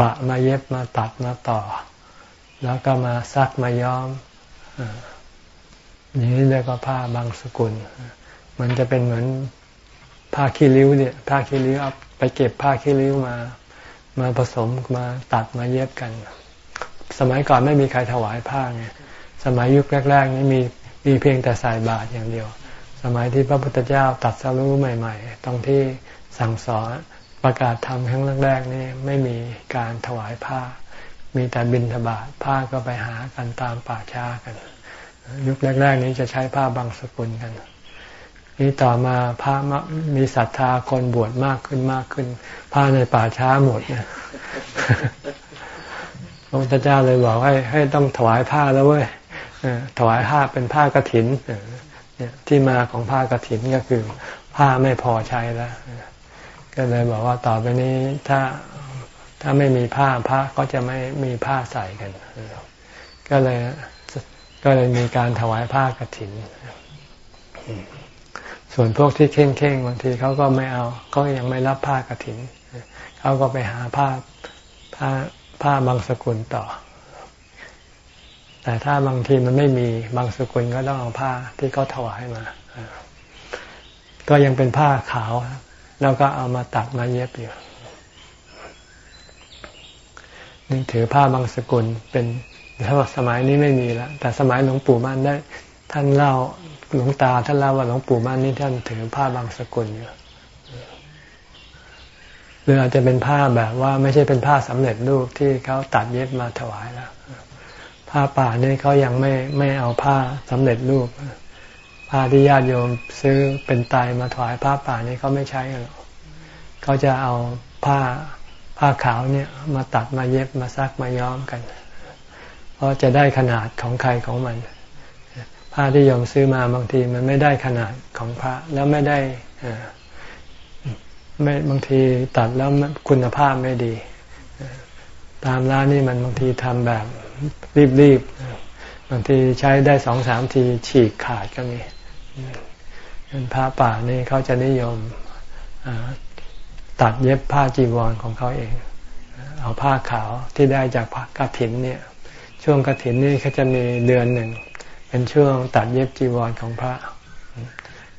ปะมาเย็บมาตัดมาต่อ แล้วก็มาซักมาย้อมอย่างนี้เรียกว่าผ้าบางสกุล มันจะเป็นเหมือนผ้าขี้ริ้วเนี่ยผ้าขี้ริ้วเอาไปเก็บผ้าขี้ริ้วมา มาผสมมาตัดมาเย็บกัน สมัยก่อนไม่มีใครถวายผ้าไงสมัยยุคแรก ๆ นี้มีมีเพียงแต่ใส่บาตรอย่างเดียว สมัยที่พระพุทธเจ้าตัดสรู้ใหม่ ๆ ตรงที่ สั่งสอนประกาศธรรมครั้งแรกๆนี่ไม่มีการถวายผ้า มีแต่บิณฑบาตผ้าก็ไปหากันตามป่าช้ากัน ยุคแรก ๆ นี้จะใช้ผ้าบางสกุลกันนี่ต่อมาพระมีศรัทธาคนบวชมากขึ้นมากขึ้นผ้าในป่าช้าหมดเนี่ยพระพุทธเจ้าเลยบอกให้ให้ต้องถวายผ้าแล้วเว้ยถวายผ้าเป็นผ้ากรถินเนี่ยที่มาของผ้ากรถินก็คือ ผ้าไม่พอใช้แล้ว ก็เลยบอกว่าต่อไปนี้ถ้าถ้าไม่มีผ้าพระก็จะไม่มีผ้าใส่กัน ก็เลยก็เลยมีการถวายผ้ากรถิน ส่วนพวกที่เข่งเข่งบางทีเขาก็ไม่เอาก็ยังไม่รับผ้ากรถิน เขาก็ไปหาผ้าผ้าผ้าบางสกุลต่อ แต่ถ้าบางทีมันไม่มีบางสกุลก็ต้องเอาผ้าที่เขาถวายมา ก็ยังเป็นผ้าขาว แล้วก็เอามาตัดมาเย็บอยู่นี่ถือผ้าบางสกุลเป็นถ้าสมัยนี้ไม่มีแล้วแต่สมัยหลวงปู่มั่นได้ ท่านเล่าหลวงตาท่านเล่าว่าหลวงปู่มั่นนี่ท่านถือผ้าบางสกุลอยู่หรืออาจจะเป็นผ้าแบบว่าไม่ใช่เป็นผ้าสำเร็จรูปที่เขาตัดเย็บมาถวายแล้วผ้าป่านี่เขายังไม่ไม่เอาผ้าสำเร็จรูป ผ้าที่ญาติโยมซื้อเป็นไตมาถวายผ้าป่านี่เขาไม่ใช้กันหรอกเขาจะเอาผ้าผ้าขาวเนี่ยมาตัดมาเย็บมาซักมาย้อมกัน เพราะจะได้ขนาดของใครของมัน ผ้าที่โยมซื้อมาบางทีมันไม่ได้ขนาดของพระแล้วไม่ได้ไม่บางทีตัดแล้วคุณภาพไม่ดี ตามร้านนี่มันบางทีทำแบบรีบๆบางทีใช้ได้สองสามทีฉีกขาดก็มี เป็นผ้าป่านี่เขาจะนิยมตัดเย็บผ้าจีวรของเขาเอง เอาผ้าขาวที่ได้จากกระถินเนี่ย ช่วงกระถินนี่เขาจะมีเดือนหนึ่ง เป็นช่วงตัดเย็บจีวรของพระ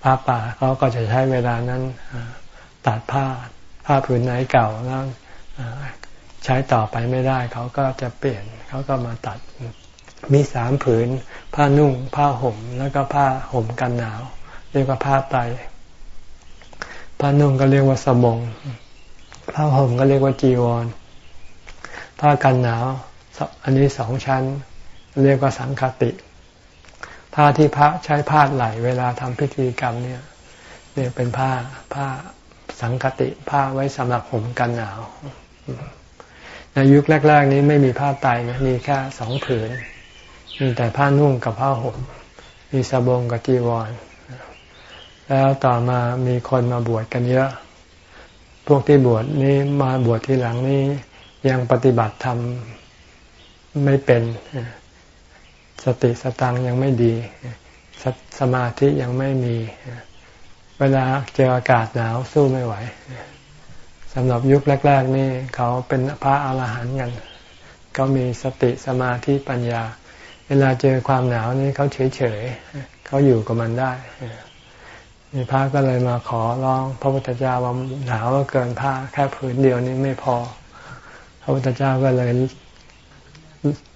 ผ้าป่าเขาก็จะใช้เวลานั้นตัดผ้าผ้าผืนไหนเก่าแล้วใช้ต่อไปไม่ได้ เขาก็จะเปลี่ยนเขาก็มาตัด มีสามผืน ผ้านุ่ง ผ้าห่ม แล้วก็ผ้าห่มกันหนาว เรียกว่าผ้าไตผ้านุ่งก็เรียกว่าสบง ผ้าห่มก็เรียกว่าจีวร ผ้ากันหนาว อันนี้สองชั้น เรียกว่าสังคติ ผ้าที่พระใช้พาดไหลเวลาทำพิธีกรรมเนี่ยเรียกเป็นผ้าผ้าสังคติผ้าไว้สำหรับห่มกันหนาวในยุคแรก ๆ นี้ไม่มีผ้าไตนะมีแค่สองผืน มีแต่ผ้านุ่งกับผ้าห่มมีสบงกับจีวร แล้วต่อมามีคนมาบวชกันเยอะ พวกที่บวชนี้มาบวชทีหลังนี้ยังปฏิบัติธรรมไม่เป็น สติสตังยังไม่ดี สสมาธิยังไม่มี เวลาเจออากาศหนาวสู้ไม่ไหวสำหรับยุคแรก ๆ นี่เขาเป็นพระอาหารหันต์กันเขามีสติสมาธิปัญญา เวลาเจอความหนาวนี่เขาเฉยๆเขาอยู่กับมันได้มีพระก็เลยมาขอร้อง พระพุทธเจ้าว่าหนาวเกินผ้าแค่ผืนเดียวนี้ไม่พอ พระพุทธเจ้าก็เลย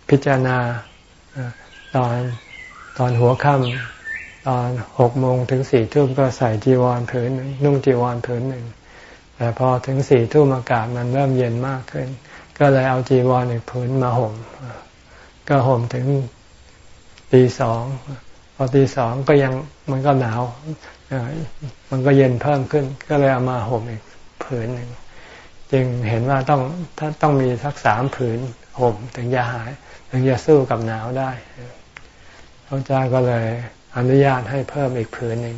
พิจารณาตอนตอนหัวค่ำตอนหกโมงถึงสี่ทุ่มก็ใส่จีวรผืนหนึ่งนุ่งจีวรผืนหนึ่งแต่พอถึงสี่ทุ่มอากาศมันเริ่มเย็นมากขึ้น ก็เลยเอาจีวรอีกผืนมาห่มก็ห่มถึง ตีสองพอตีสองก็ยังมันก็หนาวมันก็เย็นเพิ่มขึ้น ก็เลยเอามาห่มอีกผืนหนึ่งจึงเห็นว่าต้องถ้าต้องมีสักสามผืนห่มถึงจะหาย ถึงจะสู้กับหนาวได้พระเจ้าก็เลยอนุญาตให้เพิ่มอีกผืนหนึ่ง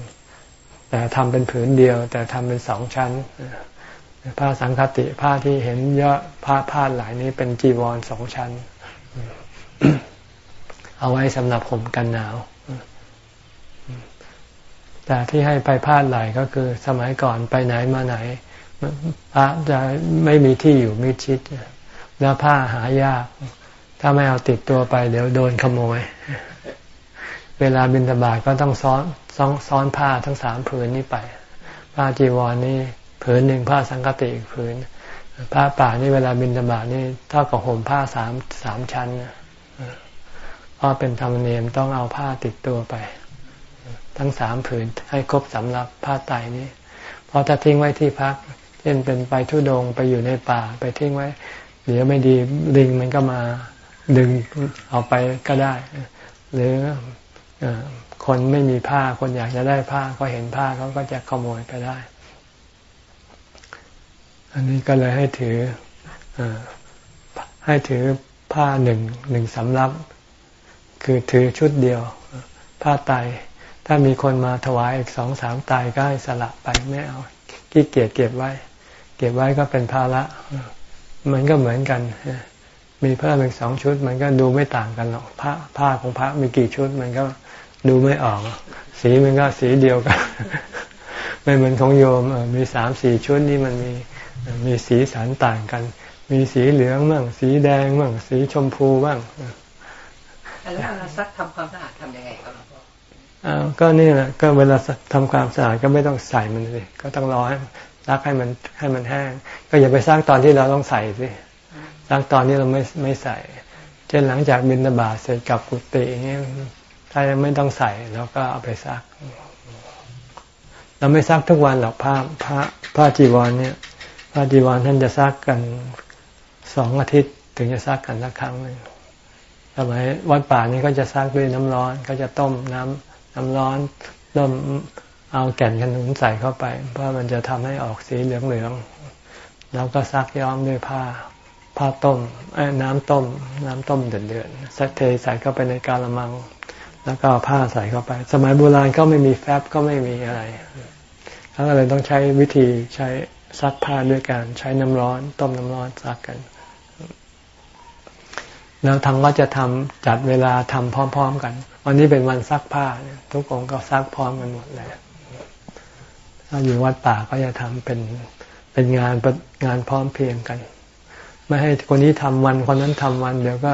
แต่ทำเป็นผืนเดียว แต่ทำเป็นสองชั้นผ้าสังคติผ้าที่เห็นเยอะผ้าผ้าหลายนี้เป็นจีวรสองชั้น เอาไว้สำหรับผมกันหนาว แต่ที่ให้ไปพาดไหลก็คือสมัยก่อนไปไหนมาไหนพระจะไม่มีที่อยู่มิชิด แล้วผ้าหายาก ถ้าไม่เอาติดตัวไป เดี๋ยวโดนขโมย เวลาบินตบาทก็ต้องซ้อนซ้อนซ้อนผ้าทั้งสามผืนนี้ไป ผ้าจีวรนี่ผืนหนึ่งผ้าสังกติอีกผืน ผ้าป่านี่เวลาบินตบาทนี่เท่ากับห่มผ้าสามสามชั้นเพ ราะเป็นธรรมเนียมต้องเอาผ้าติดตัวไป ทั้งสามผืนให้ครบสำหรับผ้าไตนี้พอถ้าทิ้งไว้ที่พัก เช่นเป็นไปทุดงไปอยู่ในป่าไปทิ้งไว้ เดี๋ยวไม่ดีลิงมันก็มาดึงเอาไปก็ได้ หรือคนไม่มีผ้าคนอยากจะได้ผ้าก็เห็นผ้าเขาก็จะขโมยไปได้ อันนี้ก็เลยให้ถืออให้ถือผ้าหนึ่งหนึ่งสำรับ คือถือชุดเดียว ผ้าไตถ้ามีคนมาถวายอีกสองสามตายก็ให้สละไปไม่เอาขี้เกียจเก็บไว้ เก็บไว้ก็เป็นภาระมันก็เหมือนกัน มีเพิ่มอีกสองชุด มันก็ดูไม่ต่างกันหรอกผ้าผ้าของพระมีกี่ชุด มันก็ดูไม่ออก สีมันก็สีเดียวกัน ไม่เหมือนของโยมมีสามสี่ชุดนี่มันมีมีสีสันต่างกัน มีสีเหลืองบ้างสีแดงบ้างสีชมพูบ้าง แล้วเวลาซักทำความสะอาดทำยังไงครับหลวงพ่ออ้าวก็นี่แหละก็เวลาทำความสะอาดก็ไม่ต้องใส่มันสิก็ต้องรอให้ซักให้มันให้มันแห้ง ก็อย่าไปซักตอนที่เราต้องใส่สิซักตอนนี้เราไม่ไม่ใส่ เช่นหลังจากบินบาเสร็จกลับกุฏิอย่างเงี้ยถ้ายังไม่ต้องใส่เราก็เอาไปซัก เราไม่ซักทุกวันหรอกผ้าผ้าผ้าจีวรเนี่ยผ้าจีวรท่านจะซักกันสองอาทิตย์ถึงจะซักกันสักครั้งหนึ่ง สมัยวัดป่านี้ก็จะซักด้วยน้ำร้อน ก็จะต้มน้ำน้ำร้อนต้มเอาแก่นขนุนใส่เข้าไป เพราะมันจะทำให้ออกสีเหลืองๆแล้วก็ซักย้อมด้วยผ้าผ้าต้มน้ำต้ม น้ำต้มเดือดๆสักเทใส่เข้าไปในกาละมัง แล้วก็ผ้าใส่เข้าไป สมัยโบราณก็ไม่มีแฟบก็ไม่มีอะไรเขาก็เลยต้องใช้วิธีใช้ซักผ้าด้วยการใช้น้ำร้อน ต้มน้ำร้อนซักกัน แล้วทางก็จะทำจัดเวลาทำพร้อม ๆ กัน วันนี้เป็นวันซักผ้าทุกองก็ซักพร้อมกันหมดเลยถ้าอยู่วัดป่าก็จะทำเป็นเป็นงานงานพร้อมเพียงกัน ไม่ให้คนนี้ทำวันคนนั้นทำวัน เดี๋ยวก็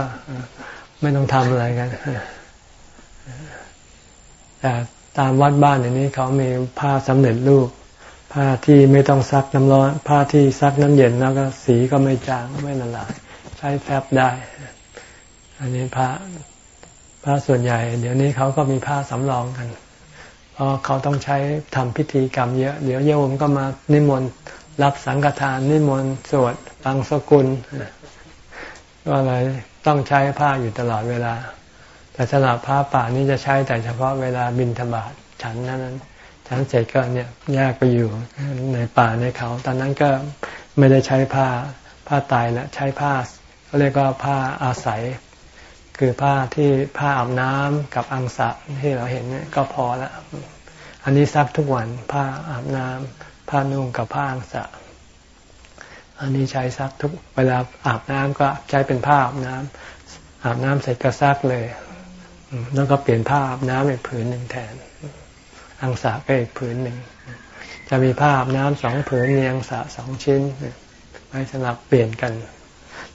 ไม่ต้องทำอะไรกันแต่ตามวัดบ้านอย่างนี้เขามีผ้าสำเร็จรูปผ้าที่ไม่ต้องซักน้ำร้อน ผ้าที่ซักน้ำเย็นแล้วก็สีก็ไม่จางไม่ละลายใช้แฟบได้ อันนี้พระพระส่วนใหญ่ เดี๋ยวนี้เขาก็มีผ้าสำรองกัน เพราะเขาต้องใช้ทำพิธีกรรมเยอะ เดี๋ยวโยมก็มานิมนต์รับสังฆทานนิมนต์สวดบังสกุลก็เลยต้องใช้ผ้าอยู่ตลอดเวลา แต่สำหรับผ้าป่านี้จะใช้แต่เฉพาะเวลาบินธบาตฉันนั้นฉันเสร็จก็เนี่ยแยกไปอยู่ในป่าในเขา ตอนนั้นก็ไม่ได้ใช้ผ้าผ้าตายแล้วใช้ผ้าเขาเรียกว่าผ้าอาศัย คือผ้าที่ผ้าอาบน้ำกับอังสะที่เราเห็นเนี่ยก็พอล้วอันนี้ซักทุกวันผ้าอาบน้ำผ้านุ่งกับผ้าอังสะ อันนี้ใช้ซักทุกเวลาอาบน้ำก็ใช้เป็นผ้าอาบน้ำอาบน้ำเสร็จก็ซักเลย แล้วก็เปลี่ยนผ้าอาบน้ำอีกผืนหนึ่งแทน อังสะก็อีกผืนหนึ่ง จะมีผ้าอาบน้ำสองผืนมีอังสะสองชิ้นไว้สำหรับเปลี่ยนกัน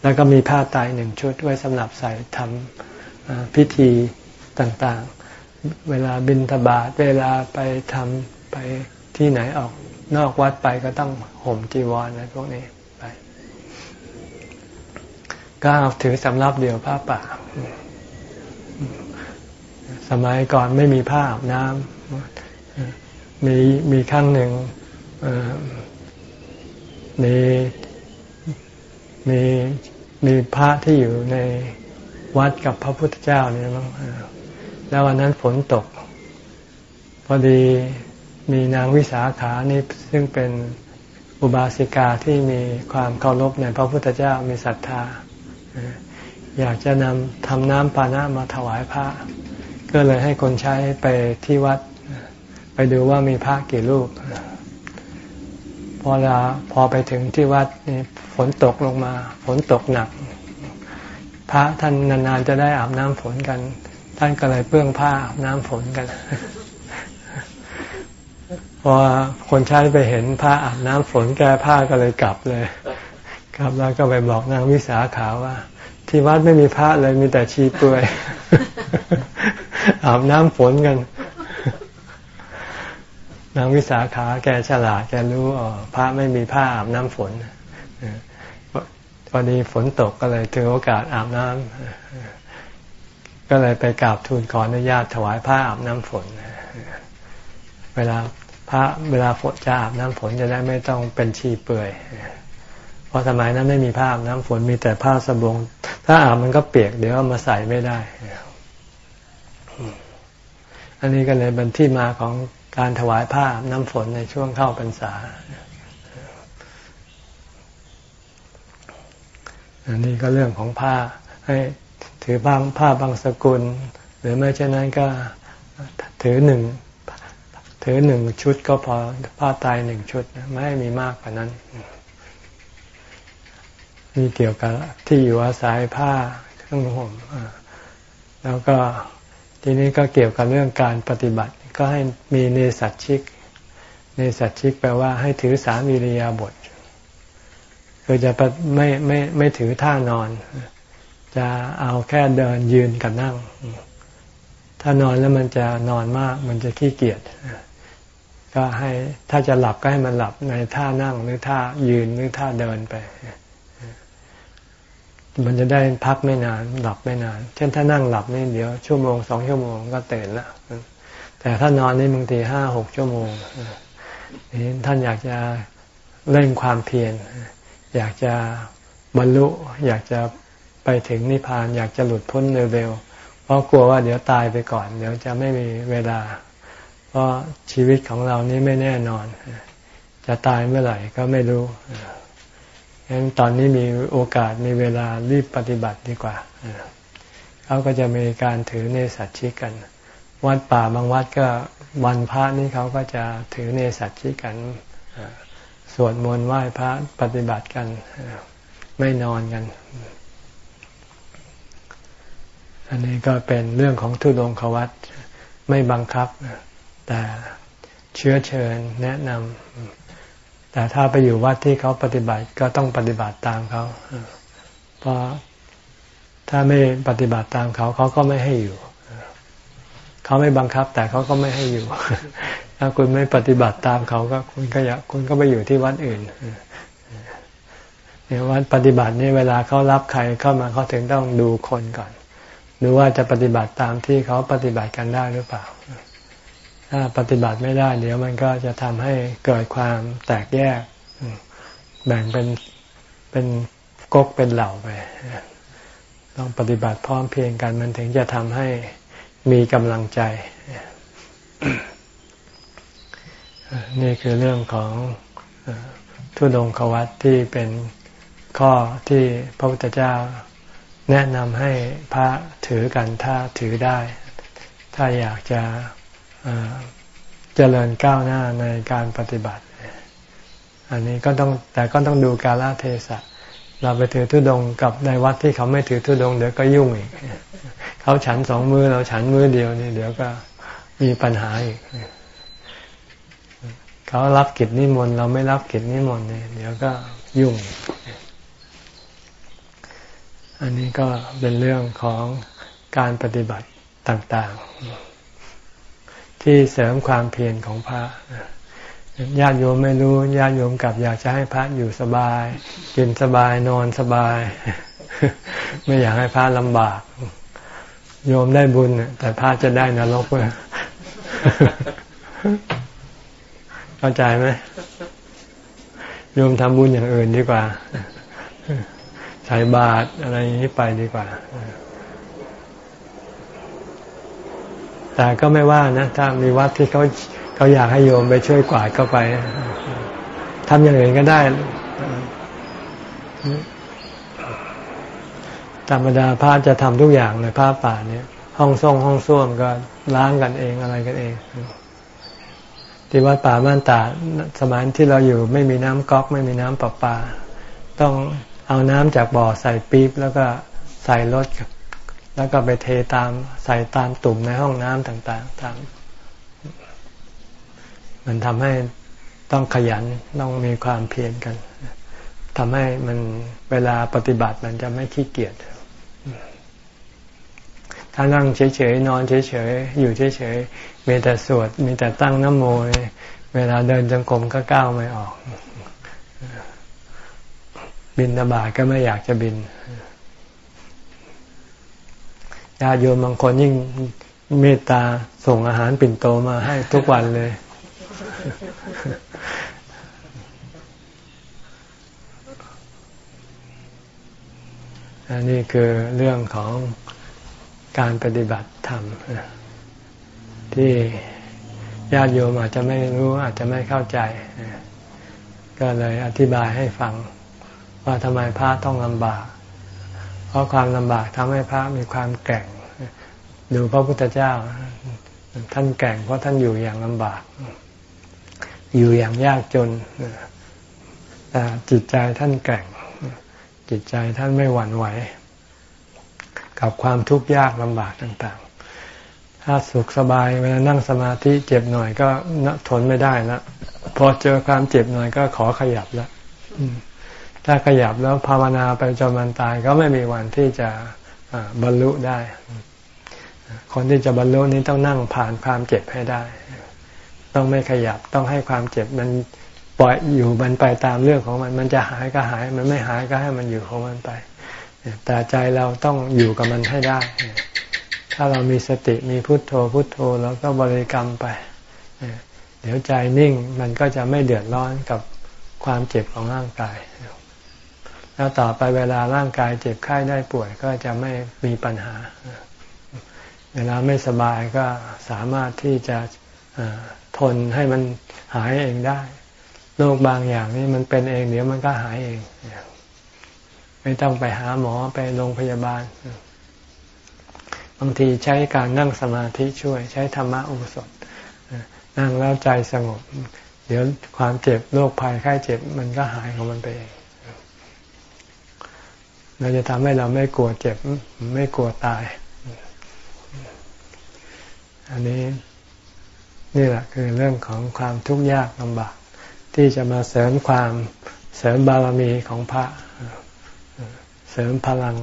แล้วก็มีผ้าตายหนึ่งชุดไว้สำหรับใส่ทำพิธีต่างๆ เวลาบินทบาทเวลาไปทำไปที่ไหนออกนอกวัดไปก็ต้องห่มจีวรอะไรพวกนี้ไป ก็ถือสำรับเดียวผ้าป่า สมัยก่อนไม่มีผ้าอาบน้ำมีมีครั้งหนึ่งมีมี มีพระที่อยู่ในวัดกับพระพุทธเจ้าเนี่ยมั้งแล้ววันนั้นฝนตก พอดีมีนางวิสาขานี่ซึ่งเป็นอุบาสิกาที่มีความเคารพในพระพุทธเจ้ามีศรัทธา อยากจะนำทำน้ำปานะมาถวายพระ ก็เลยให้คนใช้ไปที่วัด ไปดูว่ามีพระกี่รูป พอลาพอไปถึงที่วัดนี่ฝนตกลงมา ฝนตกหนัก พระท่านนานๆจะได้อาบน้ำฝนกัน ท่านก็เลยเปื้องผ้าอาบน้ำฝนกันพอคนใช้ไปเห็นผ้าอาบน้ำฝนแก้ผ้าก็เลยกลับเลย กลับแล้วก็ไปบอกนางวิสาขาว่า ที่วัดไม่มีพระเลยมีแต่ชีเปลือยอาบน้ำฝนกัน นางวิสาขาแกฉลาดแกรู้ออพระไม่มีผ้าอาบน้ำฝนพอดีฝนตกก็เลยถือโอกาสอาบน้ำก็เลยไปกราบทูลขออนุญาตถวายผ้าอาบน้ำฝน เวลาพระเวลาฝนจะอาบน้ำฝนจะได้ไม่ต้องเป็นชีเปื่อยเพราะสมัยนั้นไม่มีผ้าอาบน้ำฝนมีแต่ผ้าสบง ถ้าอาบมันก็เปียกเดี๋ยวมาใส่ไม่ได้ อันนี้ก็เลยเป็นที่มาของ การถวายผ้าน้ำฝนในช่วงเข้าพรรษาอันนี้ก็เรื่องของผ้าให้ถือบางผ้าบางสกุล หรือไม่เช่นนั้นก็ถือหนึ่งถือหนึ่งชุดก็พอผ้าตายหนึ่งชุด ไม่ให้มีมากกว่านั้น มีเกี่ยวกับที่อยู่อาศัยผ้าเครื่องห่มแล้วก็ทีนี้ก็เกี่ยวกับเรื่องการปฏิบัติ ก็ให้มีเนสัตชิก เนสัตชิกแปลว่าให้ถือสามีริยาบทคือจะไม่ไม่ไม่ถือท่านอน จะเอาแค่เดินยืนกับนั่ง ถ้านอนแล้วมันจะนอนมาก มันจะขี้เกียจก็ให้ถ้าจะหลับก็ให้มันหลับในท่านั่งหรือท่ายืนหรือท่าเดินไป มันจะได้พักไม่นาน หลับไม่นาน เช่นถ้านั่งหลับนี่เดี๋ยวชั่วโมงสองชั่วโมงก็ตื่นแล้ว แต่ถ้านอนนี่บางทีห้าหกชั่วโมงนี่ท่านอยากจะเร่งความเพียรอยากจะบรรลุ อยากจะไปถึงนิพพาน อยากจะหลุดพ้นเร็วๆเพราะกลัวว่าเดี๋ยวตายไปก่อน เดี๋ยวจะไม่มีเวลา เพราะชีวิตของเรานี้ไม่แน่นอน จะตายเมื่อไหร่ก็ไม่รู้ฉะนั้นตอนนี้มีโอกาสมีเวลารีบปฏิบัติดีกว่าเขาก็จะมีการถือเนสัตชิกัน วัดป่าบางวัดก็วันพระนี่เขาก็จะถือเนสัตชิกันสวดมนต์ไหว้พระปฏิบัติกันไม่นอนกัน อันนี้ก็เป็นเรื่องของทุดงควัตไม่บังคับ แต่เชื้อเชิญแนะนำแต่ถ้าไปอยู่วัดที่เขาปฏิบัติก็ต้องปฏิบัติตามเขาเพราะถ้าไม่ปฏิบัติตามเขาเขาก็ไม่ให้อยู่ เขาไม่บังคับแต่เขาก็ไม่ให้อยู่ ถ้าคุณไม่ปฏิบัติตามเขาก็คุณก็อยากคุณก็ไปอยู่ที่วัดอื่นเนี่ยวัดปฏิบัตินี่เวลาเขารับใครเข้ามาเขาถึงต้องดูคนก่อน ดูว่าจะปฏิบัติตามที่เขาปฏิบัติกันได้หรือเปล่า ถ้าปฏิบัติไม่ได้ เดี๋ยวมันก็จะทำให้เกิดความแตกแยก แบ่งเป็นเป็นก๊กเป็นเหล่าไปต้องปฏิบัติพร้อมเพียงกันมันถึงจะทำให้ มีกำลังใจ นี่คือเรื่องของทุดงควัตที่เป็นข้อที่พระพุทธเจ้าแนะนำให้พระถือกันถ้าถือได้ ถ้าอยากจะเจริญก้าวหน้าในการปฏิบัติ อันนี้ก็ต้องแต่ก็ต้องดูกาลเทศะเราไปถือทุดงกับในวัดที่เขาไม่ถือทุดงเดี๋ยวก็ยุ่งอีก เขาฉันสองมือเราฉันมือเดียวนี่เดี๋ยวก็มีปัญหาอีกเขารับกิจนิมนต์เราไม่รับกิจนิมนต์เนี่ยเดี๋ยวก็ยุ่ง อันนี้ก็เป็นเรื่องของการปฏิบัติต่าง ๆ ที่เสริมความเพียรของพระญาติโยมไม่รู้ญาติโยมกลับอยากจะให้พระอยู่สบายกินสบายนอนสบาย ไม่อยากให้พระลำบาก โยมได้บุญแต่พระจะได้นรกเลยเข้าใจไหมโยมทำบุญอย่างอื่นดีกว่าใส่บาตรอะไรนี้ไปดีกว่า แต่ก็ไม่ว่านะ ถ้ามีวัดที่เขาเขาอยากให้โยมไปช่วยกวาดก็ไปทำอย่างอื่นก็ได้ ธรรมดาพระจะทำทุกอย่างเลยพระป่าเนี่ย ห้องส่งห้องส้วมก็ล้างกันเองอะไรกันเอง ที่วัดป่าบ้านตาสมัยที่เราอยู่ไม่มีน้ำก๊อกไม่มีน้ำประปา ต้องเอาน้ำจากบ่อใส่ปี๊บแล้วก็ใส่รถแล้วก็ไปเทตามใส่ตามตุ่มในห้องน้ำต่างๆตามมันทำให้ต้องขยันต้องมีความเพียรกันทำให้มันเวลาปฏิบัติมันจะไม่ขี้เกียจ ถ้านั่งเฉยๆนอนเฉยๆอยู่เฉยๆมีแต่สวดมีแต่ตั้งน้ำโมเวลาเดินจงกรมก็ก้าวไม่ออก บินตบาก็ไม่อยากจะบินญาติโยมบางคนยิ่งเมตตาส่งอาหารปิ่นโตมาให้ทุกวันเลย อันนี้คือเรื่องของ การปฏิบัติธรรมที่ญาติโยมอาจจะไม่รู้อาจจะไม่เข้าใจ ก็เลยอธิบายให้ฟัง ว่าทำไมพระต้องลำบาก เพราะความลำบากทำให้พระมีความแก่ง ดูพระพุทธเจ้า ท่านแก่งเพราะท่านอยู่อย่างลำบาก อยู่อย่างยากจนแต่จิตใจท่านแก่ง จิตใจท่านไม่หวั่นไหว กับความทุกข์ยากลำบากต่างๆ ถ้าสุขสบายเวลานั่งสมาธิเจ็บหน่อยก็ทนไม่ได้ล้วพอเจอความเจ็บหน่อยก็ขอขยับแล้วถ้าขยับแล้วภาวนาไปจนมันตายก็ไม่มีวันที่จะบรรลุได้ คนที่จะบรรลุนี้ต้องนั่งผ่านความเจ็บให้ได้ ต้องไม่ขยับต้องให้ความเจ็บมันปล่อยอยู่มันไปตามเรื่องของมัน มันจะหายก็หาย มันไม่หายก็ให้มันอยู่ของมันไป แต่ใจเราต้องอยู่กับมันให้ได้ ถ้าเรามีสติมีพุโทโธพุโทโธแล้วก็บริกรรมไป เดี๋ยวใจนิ่งมันก็จะไม่เดือดร้อนกับความเจ็บของร่างกาย แล้วต่อไปเวลาร่างกายเจ็บไข้ได้ป่วยก็จะไม่มีปัญหา เวลาไม่สบายก็สามารถที่จะทนให้มันหายเองได้ โรคบางอย่างนี่มันเป็นเองเดี๋ยวมันก็หายเอง ไม่ต้องไปหาหมอไปโรงพยาบาล บางทีใช้การนั่งสมาธิช่วย ใช้ธรรมะอุสถนั่งแล้วใจสงบ เดี๋ยวความเจ็บโรคภัยไข้เจ็บมันก็หายของมันไปเองเราจะทำให้เราไม่กลัวเจ็บ ไม่กลัวตาย อันนี้นี่แหละคือเรื่องของความทุกข์ยากลำบาก ที่จะมาเสริมความเสริมบารมีของพระ เสริมพลัง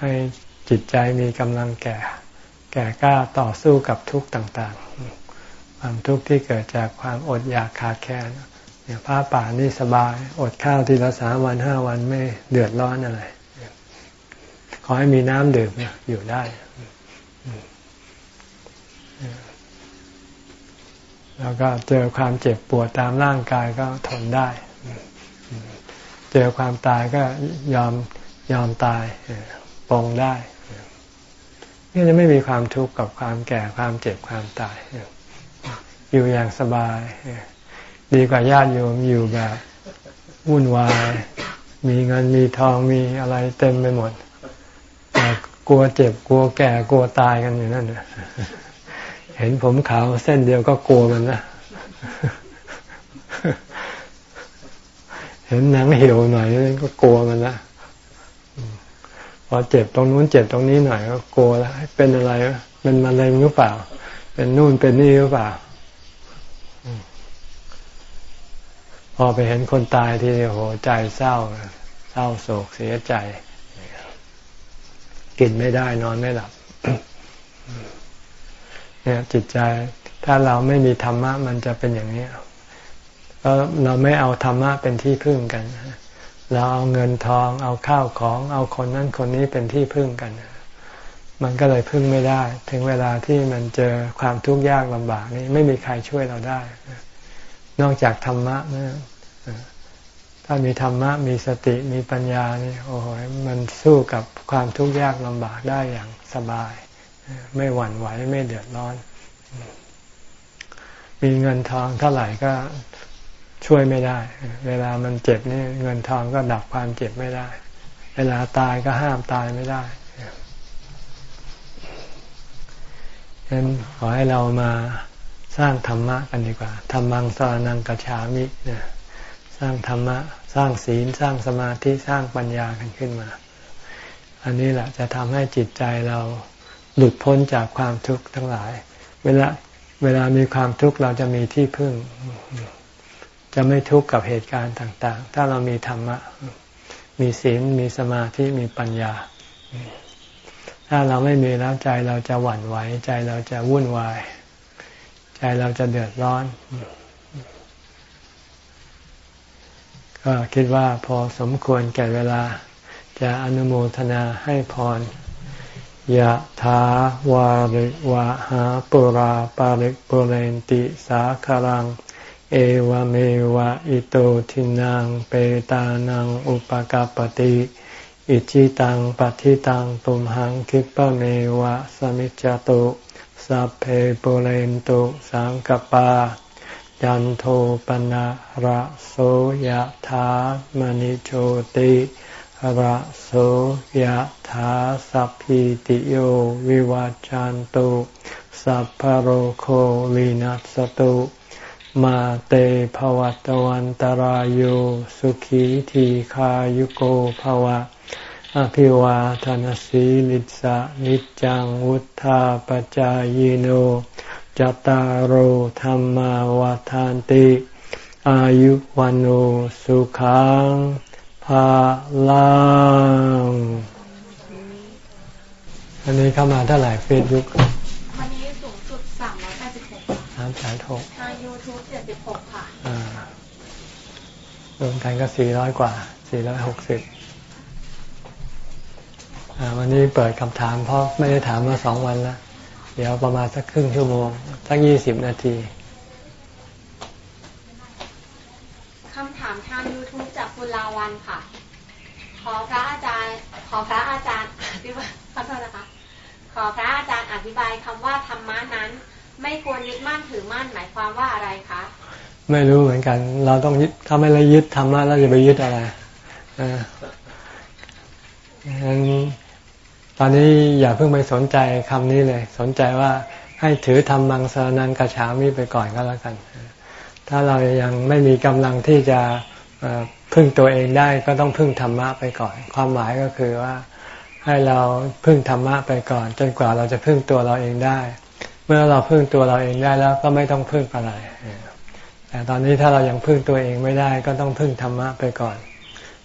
ให้จิตใจมีกำลังแก่ แก่กล้าต่อสู้กับทุกข์ต่างๆ ความทุกข์ที่เกิดจากความอดอยากขาดแคลนเนี่ยพระป่านี่สบาย อดข้าวทีละสามวันห้าวันไม่เดือดร้อนอะไรขอให้มีน้ำดื่มอยู่ได้ แล้วก็เจอความเจ็บปวดตามร่างกายก็ทนได้ เจอความตายก็ยอมยอมตายปองได้นี่จะไม่มีความทุกข์กับความแก่ความเจ็บความตาย อยู่อย่างสบาย ดีกว่าญาติโยมอยู่แบบวุ่นวาย มีเงินมีทองมีอะไรเต็มไปหมดแต่กลัวเจ็บกลัวแก่กลัวตายกันอยู่นั่นเห็นผมขาวเส้นเดียวก็กลัวมันนะ เห็นหนังเหี่ยวหน่อยก็กลัวมันละพอเจ็บตรงนู้นเจ็บตรงนี้หน่อยก็กลัวแล้วเป็นอะไรเป็นมะเร็งหรือเปล่า เป็นนู่นเป็นนี่หรือเปล่า พอไปเห็นคนตายที่โหใจเศร้า เศร้าโศกเสียใจ กินไม่ได้นอนไม่หลับเนี่ยจิตใจถ้าเราไม่มีธรรมะ มันจะเป็นอย่างนี้ เราเราไม่เอาธรรมะเป็นที่พึ่งกัน เราเอาเงินทอง เอาข้าวของ เอาคนนั้นคนนี้เป็นที่พึ่งกัน มันก็เลยพึ่งไม่ได้ ถึงเวลาที่มันเจอความทุกข์ยากลำบากนี้ไม่มีใครช่วยเราได้ นอกจากธรรมะนะถ้ามีธรรมะมีสติมีปัญญานี่โอ้โหมันสู้กับความทุกข์ยากลำบากได้อย่างสบาย ไม่หวั่นไหวไม่เดือดร้อน มีเงินทองเท่าไหร่ก็ ช่วยไม่ได้ เวลามันเจ็บนี่เงินทองก็ดับความเจ็บไม่ได้ เวลาตายก็ห้ามตายไม่ได้ฉะนั้นขอให้เรามาสร้างธรรมะกันดีกว่าธรรมังสารนังกัจฉามิเนี่ยสร้างธรรมะ สร้างศีลสร้างสมาธิสร้างปัญญากันขึ้นมา อันนี้แหละจะทำให้จิตใจเราหลุดพ้นจากความทุกข์ทั้งหลาย เวลาเวลามีความทุกข์เราจะมีที่พึ่ง จะไม่ทุกข์กับเหตุการณ์ต่าง ๆ ถ้าเรามีธรรมะ มีศีล มีสมาธิ มีปัญญา ถ้าเราไม่มีแล้วใจเราจะหวั่นไหว ใจเราจะวุ่นวาย ใจเราจะเดือดร้อน ก็คิดว่าพอสมควรแก่เวลา จะอนุโมทนาให้พรยะถาวาริวะหาปุราปาริปุเรนติสาคารัง เอวเมวะอิโตทินังเปตานังอุปกาปติอิจิตังปฏิตังตุมหังคิปะเมวะสมิจจตุสัพเพปุเรนตุสังกปายันโทปนะระโสยะถามณิโชติระโสยถาสัพพิติโยวิวาจันตุสัพพโรโควินัสตุ มาเตภวัตวันตารโยสุขีทีขายุโกภวะ อภิวาทานสีลิสะนิจังวุธาปจายโนจตารโหธรรมาวาทานติ อายุวันโอสุขังพะลังวันนี้เข้ามาเท่าไหร่เฟซบุ๊กามแสนหกทางยูทูบเจ็ดสิบหกค่ะอ่ารวมกันก็สี่ร้อยกว่าสี่ร้อยหกสิบวันนี้เปิดคำถามเพราะไม่ได้ถามมาสองวันแล้ว เดี๋ยวประมาณสักครึ่งชั่วโมง สักยี่สิบนาทีคำถามทาง YouTube จากคุณลาวันค่ะ ขอพระอาจารย์ ขอพระอาจารย์อธิบายขอโทษนะคะ ขอพระอาจารย์อธิบายคำว่าธรรมะนั้น ไม่ควรยึดมั่นถือมั่นหมายความว่าอะไรคะไม่รู้เหมือนกัน เราต้องยึดถ้าไม่เรายึดธรรมะเราจะไปยึดอะไรอ่างั้นตอนนี้อย่าเพิ่งไปสนใจคำนี้เลย สนใจว่าให้ถือธรรมังสรนังกระฉามิไปก่อนก็แล้วกัน ถ้าเรายังไม่มีกำลังที่จะพึ่งตัวเองได้ก็ต้องพึ่งธรรมะไปก่อน ความหมายก็คือว่าให้เราพึ่งธรรมะไปก่อน จนกว่าเราจะพึ่งตัวเราเองได้ มื่อเราพึ่งตัวเราเองได้แล้วก็ไม่ต้องพึ่งอะไร แต่ตอนนี้ถ้าเรายังพึ่งตัวเองไม่ได้ก็ต้องพึ่งธรรมะไปก่อน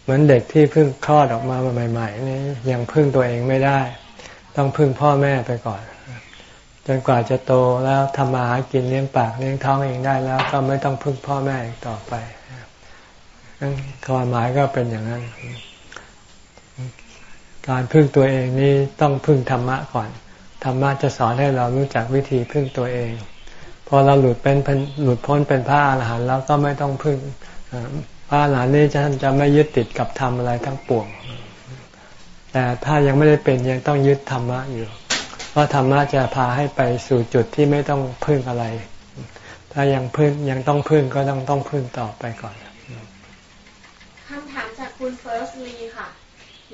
เหมือนเด็กที่พึ่งคลอดออกมาใหม่ๆนี่ยังพึ่งตัวเองไม่ได้ ต้องพึ่งพ่อแม่ไปก่อน จนกว่าจะโตแล้วทำมาหากินเลี้ยงปากเลี้ยงท้องเองได้แล้ว ก็ไม่ต้องพึ่งพ่อแม่อีกต่อไปความหมายก็เป็นอย่างนั้น การพึ่งตัวเองนี่ต้องพึ่งธรรมะก่อน ธรรมะจะสอนให้เรารู้จักวิธีพึ่งตัวเอง พอเราหลุดเป็นหลุดพ้นเป็นพระอรหันต์แล้วก็ไม่ต้องพึ่งพระอรหันต์นี่ท่านจะไม่ยึดติดกับธรรมอะไรทั้งปวงแต่ถ้ายังไม่ได้เป็นยังต้องยึดธรรมะอยู่เพราะธรรมะจะพาให้ไปสู่จุดที่ไม่ต้องพึ่งอะไร ถ้ายังพึ่งยังต้องพึ่งก็ต้องต้องพึ่งต่อไปก่อนคำถามจากคุณเฟิร์สลีค่ะ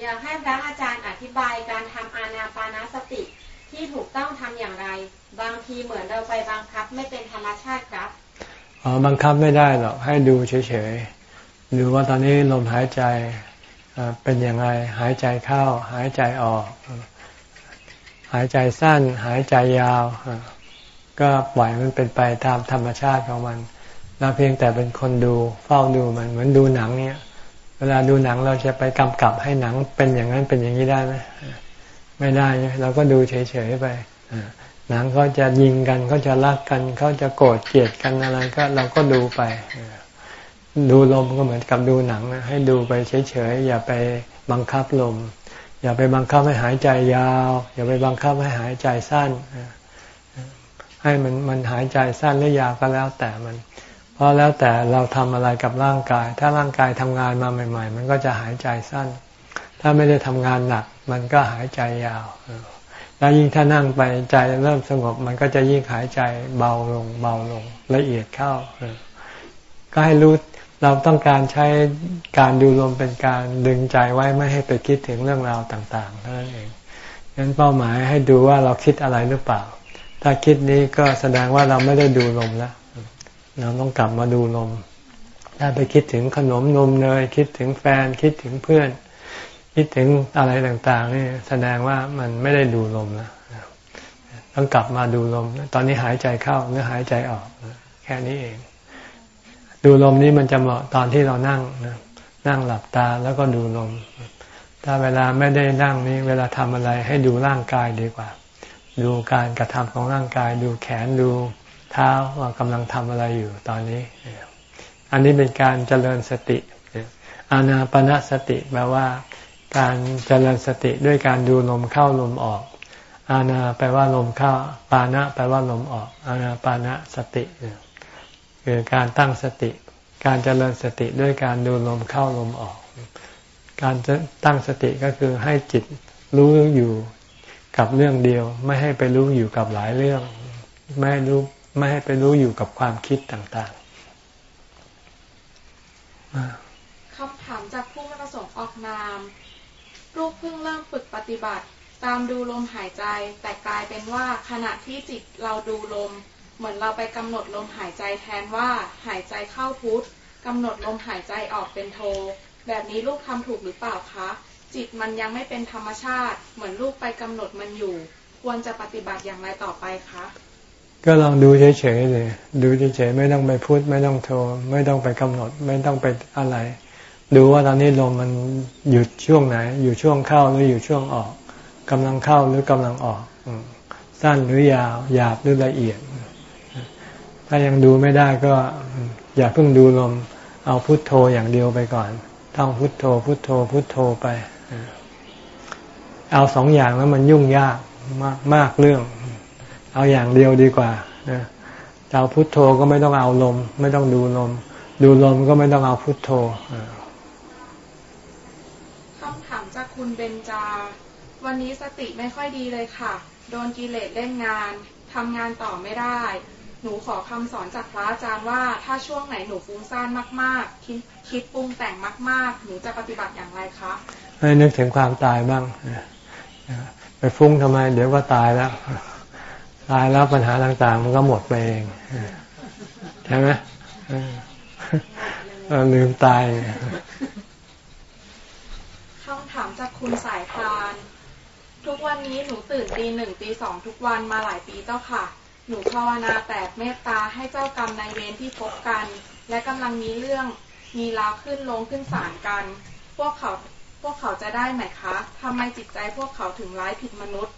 อยากให้พระอาจารย์อธิบายการทำอานาปานาสติ ที่ถูกต้องทำอย่างไร บางทีเหมือนเราไปบังคับไม่เป็นธรรมชาติครับอ๋อบังคับไม่ได้หรอกให้ดูเฉยๆดูว่าตอนนี้ลมหายใจเป็นอย่างไรหายใจเข้า หายใจออก หายใจสั้น หายใจยาว ก็ปล่อยมันเป็นไปตามธรรมชาติของมันเราเพียงแต่เป็นคนดูเฝ้าดูมันเหมือนดูหนังเนี่ย เวลาดูหนังเราจะไปกำกับให้หนังเป็นอย่างนั้นเป็นอย่างนี้ได้ไหม ไม่ได้ เราก็ดูเฉยๆไปหนังเขาจะยิงกันเขาจะรักกันเขาจะโกรธเกลียดกันอะไรก็เราก็ดูไป ดูลมก็เหมือนกับดูหนังนะให้ดูไปเฉยๆอย่าไปบังคับลม อย่าไปบังคับให้หายใจยาว อย่าไปบังคับให้หายใจสั้น ให้มันมันหายใจสั้นหรือยาวก็แล้วแต่มันพราะแล้วแต่เราทำอะไรกับร่างกาย ถ้าร่างกายทำงานมาใหม่ ๆ มันก็จะหายใจสั้น ถ้าไม่ได้ทำงานหนัก มันก็หายใจยาว แล้วยิ่งถ้านั่งไปใจเริ่มสงบ มันก็จะยิ่งหายใจเบาลง เบาลง ละเอียดเข้า ก็ให้รู้เราต้องการใช้การดูลมเป็นการดึงใจไว้ไม่ให้ไปคิดถึงเรื่องราวต่างๆเท่านั้นเองงั้นเป้าหมายให้ดูว่าเราคิดอะไรหรือเปล่า ถ้าคิดนี้ก็แสดงว่าเราไม่ได้ดูลมแล้วเราต้องกลับมาดูลม ถ้าไปคิดถึงขนมนมเนยคิดถึงแฟนคิดถึงเพื่อน คิดถึงอะไรต่างๆนี่แสดงว่ามันไม่ได้ดูลมนะต้องกลับมาดูลม ตอนนี้หายใจเข้าหรือหายใจออก แค่นี้เอง ดูลมนี้มันจะเหมาะตอนที่เรานั่งนะนั่งหลับตาแล้วก็ดูลม ถ้าเวลาไม่ได้นั่งนี้ เวลาทำอะไรให้ดูร่างกายดีกว่า ดูการกระทำของร่างกาย ดูแขนดูเท้าว่ากำลังทำอะไรอยู่ตอนนี้ อันนี้เป็นการเจริญสติอานาปณะสติแปลว่า การเจริญสติด้วยการดูลมเข้าลมออก อานาแปลว่าลมเข้า ปานะแปลว่าลมออก อานาปานะสติคือการตั้งสติ การเจริญสติด้วยการดูลมเข้าลมออก การตั้งสติก็คือให้จิตรู้อยู่กับเรื่องเดียว ไม่ให้ไปรู้อยู่กับหลายเรื่อง ไม่รู้ไม่ให้ไปรู้อยู่กับความคิดต่างๆคำถามจากผู้ไม่ประสงค์ออกนามลูก เริ่มฝึกปฏิบัติ ตามดูลมหายใจ แต่กลายเป็นว่าขณะที่จิตเราดูลม เหมือนเราไปกำหนดลมหายใจแทนว่าหายใจเข้าพุทกำหนดลมหายใจออกเป็นโท แบบนี้ลูกทำถูกหรือเปล่าคะ จิตมันยังไม่เป็นธรรมชาติ เหมือนลูกไปกำหนดมันอยู่ ควรจะปฏิบัติอย่างไรต่อไปคะก็ลองดูเฉยๆเลย ดูเฉยๆไม่ต้องไปพูดไม่ต้องโทร ไม่ต้องไปกำหนด ไม่ต้องไปอะไร ดูว่าตอนนี้ลมมันหยุดช่วงไหน อยู่ช่วงเข้าหรืออยู่ช่วงออกกำลังเข้าหรือกำลังออกสั้นหรือยาวหยาบหรือละเอียด ถ้ายังดูไม่ได้ก็ อย่าเพิ่งดูลม เอาพุทโธอย่างเดียวไปก่อนท่องพุทโธ พุทโธ พุทโธไป เอาสองอย่างแล้วมันยุ่งยากมากมากเรื่อง เอาอย่างเดียวดีกว่าเอาพุทโธก็ไม่ต้องเอาลม ไม่ต้องดูลม ดูลมก็ไม่ต้องเอาพุทโธคำถามจากคุณ เบนจา วันนี้สติไม่ค่อยดีเลยค่ะ โดนกิเลสเล่นงานทำงานต่อไม่ได้ หนูขอคำสอนจากพระอาจารย์ว่า ถ้าช่วงไหนหนูฟุ้งซ่านมากๆ คิดคิดปรุงแต่งมาก ๆ หนูจะปฏิบัติอย่างไรคะให้นึกถึงความตายบ้างไปฟุ้งทำไม เดี๋ยวก็ตายแล้ว ตายแล้วปัญหาต่าง ๆ มันก็หมดไปเองใช่ไหมลืมตาย ถามจากคุณสายพาน ทุกวันนี้หนูตื่นตีหนึ่งตีสองทุกวันมาหลายปีเจ้าค่ะ หนูภาวนาแต่เมตตาให้เจ้ากรรมนายเวรที่พบกัน และกำลังมีเรื่องมีราวขึ้นลงขึ้นศาลกัน พวกเขาพวกเขาจะได้ไหมคะทำไมจิตใจพวกเขาถึงร้ายผิดมนุษย์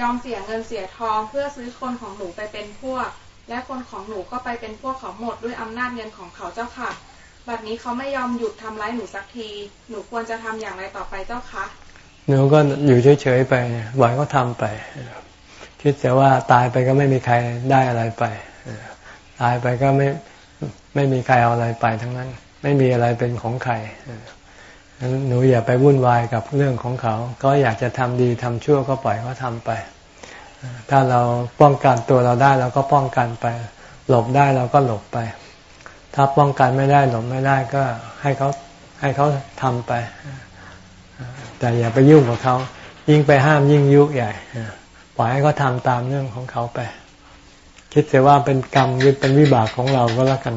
ยอมเสียเงินเสียทองเพื่อซื้อคนของหนูไปเป็นพวก และคนของหนูก็ไปเป็นพวกเขาหมดด้วยอำนาจเงินของเขาเจ้าค่ะ แบบนี้เขาไม่ยอมหยุดทำร้ายหนูสักที หนูควรจะทำอย่างไรต่อไปเจ้าคะ หนูก็อยู่เฉยๆไปไหวก็ทำไป คิดแต่ว่าตายไปก็ไม่มีใครได้อะไรไปตายไปก็ไม่ไม่มีใครเอาอะไรไปทั้งนั้น ไม่มีอะไรเป็นของใครหนูอย่าไปวุ่นวายกับเรื่องของเขา ก็อยากจะทำดีทำชั่วก็ปล่อยเขาทำไป ถ้าเราป้องกันตัวเราได้เราก็ป้องกันไป หลบได้เราก็หลบไป ถ้าป้องกันไม่ได้หลบไม่ได้ก็ให้เขาให้เขาทำไป แต่อย่าไปยุ่งกับเขายิ่งไปห้ามยิ่งยุใหญ่ปล่อยให้เขาทาตามเรื่องของเขาไป คิดเสียว่าเป็นกรรมเป็นวิบากของเราก็แล้วกัน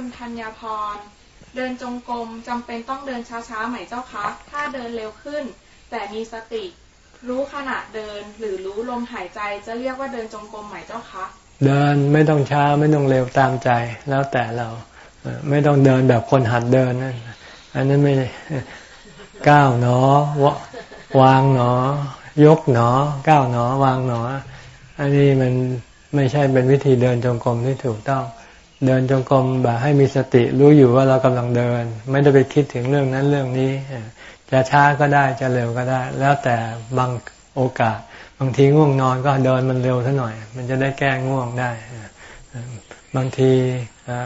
คุณธัญพรเดินจงกรมจำเป็นต้องเดินช้าๆไหมเจ้าคะถ้าเดินเร็วขึ้น แต่มีสติ รู้ขณะเดินหรือรู้ลมหายใจจะเรียกว่าเดินจงกรมไหมเจ้าคะ เดินไม่ต้องช้าไม่ต้องเร็วตามใจ แล้วแต่เราไม่ต้องเดินแบบคนหัดเดินนั่นอันนั้นไม่ก้าวหนอวางหนอ ยกหนอ ก้าวหนอ วางหนอ อันนี้มันไม่ใช่เป็นวิธีเดินจงกรมที่ถูกต้อง เดินจงกรมแบบให้มีสติรู้อยู่ว่าเรากำลังเดิน ไม่ได้ไปคิดถึงเรื่องนั้นเรื่องนี้จะช้าก็ได้จะเร็วก็ได้ แล้วแต่บางโอกาส บางทีง่วงนอนก็เดินมันเร็วซะหน่อย มันจะได้แก้ง่วงได้บางที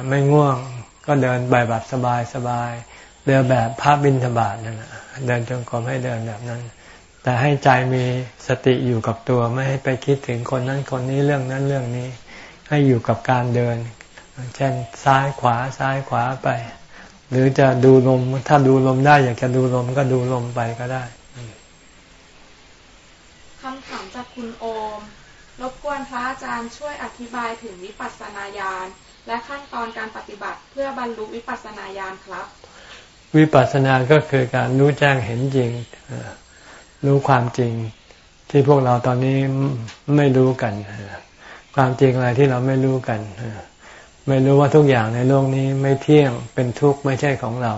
ไม่ง่วงก็เดินแบบสบายสบายเดินแบบภาพบินธบาตนั่นแหละเดินจงกรมให้เดินแบบนั้น แต่ให้ใจมีสติอยู่กับตัวไม่ให้ไปคิดถึงคนนั้นคนนี้เรื่องนั้นเรื่องนี้ ให้อยู่กับการเดิน เช่นซ้ายขวาซ้ายขวาไป หรือจะดูลมถ้าดูลมได้ อยากจะดูลมก็ดูลมไปก็ได้ำถามจากคุณโอม รบกวนพระอาจารย์ช่วยอธิบายถึงวิปัสสนาญาณและขั้นตอนการปฏิบัติเพื่อบรรลุวิปัสสนาญาณครับ วิปัสสนาก็คือการรู้แจ้งเห็นจริง รู้ความจริงที่พวกเราตอนนี้ไม่รู้กัน ความจริงอะไรที่เราไม่รู้กัน ไม่รู้ว่าทุกอย่างในโลกนี้ไม่เที่ยงเป็นทุกข์ไม่ใช่ของเรา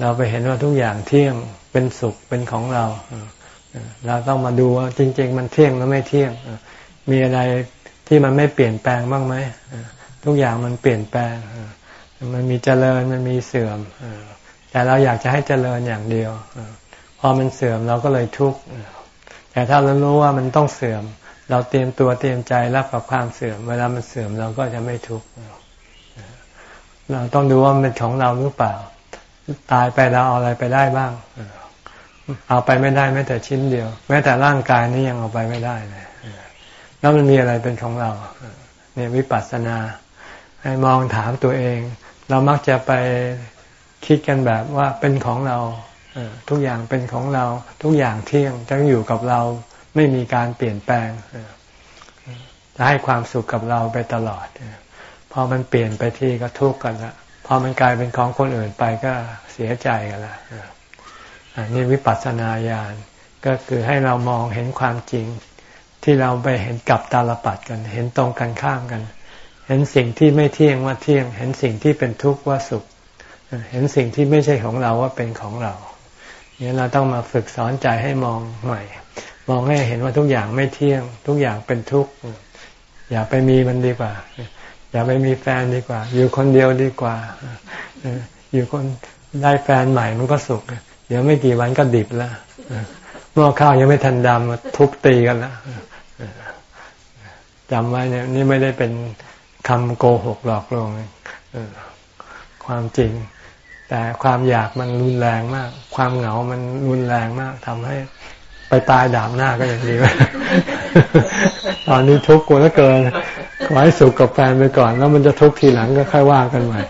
เราไปเห็นว่าทุกอย่างเที่ยงเป็นสุขเป็นของเรา เราต้องมาดูว่าจริง ๆ มันเที่ยงหรือไม่เที่ยง มีอะไรที่มันไม่เปลี่ยนแปลงบ้างไหมทุกอย่างมันเปลี่ยนแปลง มันมีเจริญมันมีเสื่อมแต่เราอยากจะให้เจริญอย่างเดียวพอมันเสื่อมเราก็เลยทุกข์แต่ถ้าเรารู้ว่ามันต้องเสื่อม เราเตรียมตัวเตรียมใจรับกับความเสื่อม เวลามันเสื่อมเราก็จะไม่ทุกข์เราต้องดูว่ามันเป็นของเราหรือเปล่า ตายไปเราเอาอะไรไปได้บ้าง เอาไปไม่ได้แม้แต่ชิ้นเดียว แม้แต่ร่างกายนี้ยังเอาไปไม่ได้เลยแล้วมันมีอะไรเป็นของเราเนี่ยวิปัสสนา ให้มองถามตัวเอง เรามักจะไปคิดกันแบบว่าเป็นของเราทุกอย่างเป็นของเรา ทุกอย่างเที่ยงจะอยู่กับเราไม่มีการเปลี่ยนแปลงจะให้ความสุขกับเราไปตลอดพอมันเปลี่ยนไปที่ก็ทุกข์กันละพอมันกลายเป็นของคนอื่นไปก็เสียใจกันละ นี่วิปัสสนาญาณก็คือให้เรามองเห็นความจริง ที่เราไปเห็นกับตาลปัดกัน เห็นตรงกันข้ามกัน เห็นสิ่งที่ไม่เที่ยงว่าเที่ยง เห็นสิ่งที่เป็นทุกข์ว่าสุข เห็นสิ่งที่ไม่ใช่ของเราว่าเป็นของเราเนี่ยเราต้องมาฝึกสอนใจให้มองใหม่ มองให้เห็นว่าทุกอย่างไม่เที่ยง ทุกอย่างเป็นทุกข์อย่าไปมีมันดีกว่า อย่าไปมีแฟนดีกว่า อยู่คนเดียวดีกว่าอยู่คนได้แฟนใหม่มันก็สุข ดี๋ยวไม่กี่วันก็ดิบแล้วหม้อข้าวยังไม่ทันดำทุบตีกันแล้วจำไว้เนี่ยนี่ไม่ได้เป็นคำโกหกหลอกลวงความจริง แต่ความอยากมันรุนแรงมาก ความเหงามันรุนแรงมากทำให้ไปตายดามหน้าก็ยังดีวตอนนี้ทุกข์กลัวแล้วเกิน ขอให้สุขกับแฟนไปก่อน แล้วมันจะทุกข์ทีหลังก็ค่อยว่ากันใหม่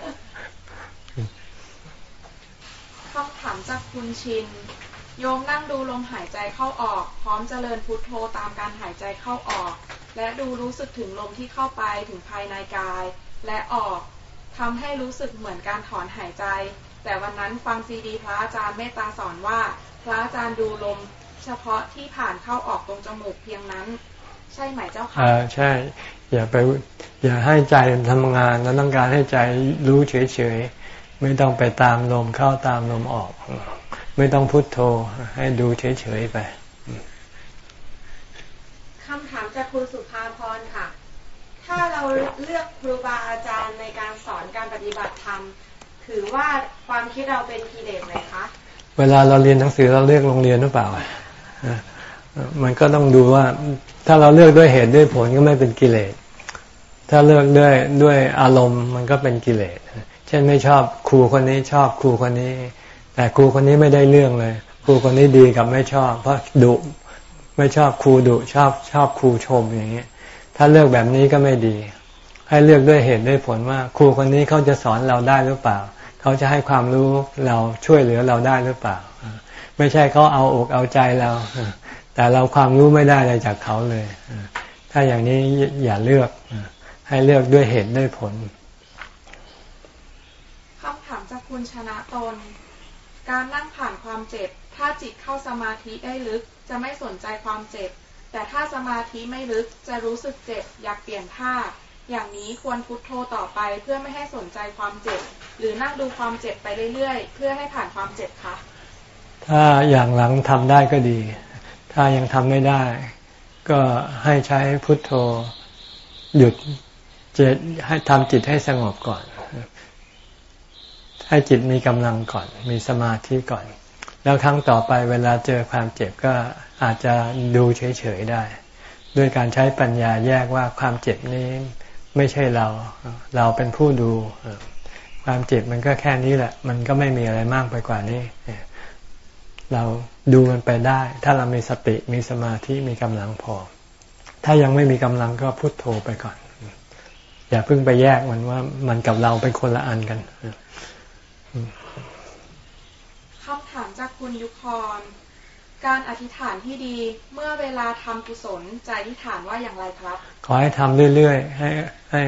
คำถามจากคุณ ชิน โยมนั่งดูลมหายใจเข้าออก พร้อมเจริญพุทโธตามการหายใจเข้าออก และดูรู้สึกถึงลมที่เข้าไปถึงภายในกาย และออกทำให้รู้สึกเหมือนการถอนหายใจ แต่วันนั้นฟังซีดีพระอาจารย์เมตตาสอนว่า พระอาจารย์ดูลม เฉพาะที่ผ่านเข้าออกตรงจมูกเพียงนั้น ใช่ไหมเจ้าค่ะใช่ อย่าไปอย่าให้ใจทำงานแล้วต้องการให้ใจรู้เฉยๆไม่ต้องไปตามลมเข้าตามลมออก ไม่ต้องพุโทโธให้ดูเฉยๆไปคำถามจากคุณสุภาพรค่ะ ถ้าเราเลือกครูบาอาจารย์ในการสอนการปฏิบัติธรรม ถือว่าความคิดเราเป็นกิเลสไหมคะ เวลาเราเรียนหนังสือเราเลือกโรงเรียนหรือเปล่า มันก็ต้องดูว่า ถ้าเราเลือกด้วยเหตุด้วยผลก็ไม่เป็นกิเลส ถ้าเลือกด้วยด้วยอารมณ์มันก็เป็นกิเลส เช่นไม่ชอบครูคนนี้ชอบครูคนนี้ แต่ครูคนนี้ไม่ได้เรื่องเลย ครูคนนี้ดีกับไม่ชอบ เพราะดุไม่ชอบครูดุชอบชอบครูชมอย่างนี้ถ้าเลือกแบบนี้ก็ไม่ดี ให้เลือกด้วยเหตุด้วยผลว่า ครูคนนี้เขาจะสอนเราได้หรือเปล่า เขาจะให้ความรู้เราช่วยเหลือเราได้หรือเปล่า ไม่ใช่เขาเอาอกเอาใจเรา แต่เราความรู้ไม่ได้อะไรจากเขาเลย ถ้าอย่างนี้อย่าเลือก ให้เลือกด้วยเหตุด้วยผลคำถามจากคุณชนะตน การนั่งผ่านความเจ็บ ถ้าจิตเข้าสมาธิได้ลึก จะไม่สนใจความเจ็บ แต่ถ้าสมาธิไม่ลึกจะรู้สึกเจ็บ อยากเปลี่ยนท่า อย่างนี้ควรพุโทโธต่อไปเพื่อไม่ให้สนใจความเจ็บ หรือนั่งดูความเจ็บไปเรื่อยๆ เพื่อให้ผ่านความเจ็บคะถ้าอย่างหลังทำได้ก็ดี ถ้ายังทำไม่ได้ ก็ให้ใช้พุทโธหยุดเจิตให้ทำจิตให้สงบก่อน ให้จิตมีกำลังก่อน มีสมาธิก่อน แล้วครั้งต่อไปเวลาเจอความเจ็บก็อาจจะดูเฉยๆได้ ด้วยการใช้ปัญญาแยกว่าความเจ็บนี้ไม่ใช่เรา เราเป็นผู้ดู ความเจ็บมันก็แค่นี้แหละ มันก็ไม่มีอะไรมากไปกว่านี้ เราดูมันไปได้ ถ้าเรามีสติมีสมาธิมีกำลังพอ ถ้ายังไม่มีกำลังก็พุโทโธไปก่อน อย่าเพิ่งไปแยกมันว่ามันกับเราเป็นคนละอันกัน คำถามจากคุณยุครการอธิษฐานที่ดีเมื่อเวลาทำกุศลใจอธิษฐานว่าอย่างไรครับ ขอให้ทำเรื่อยๆ ให้ให้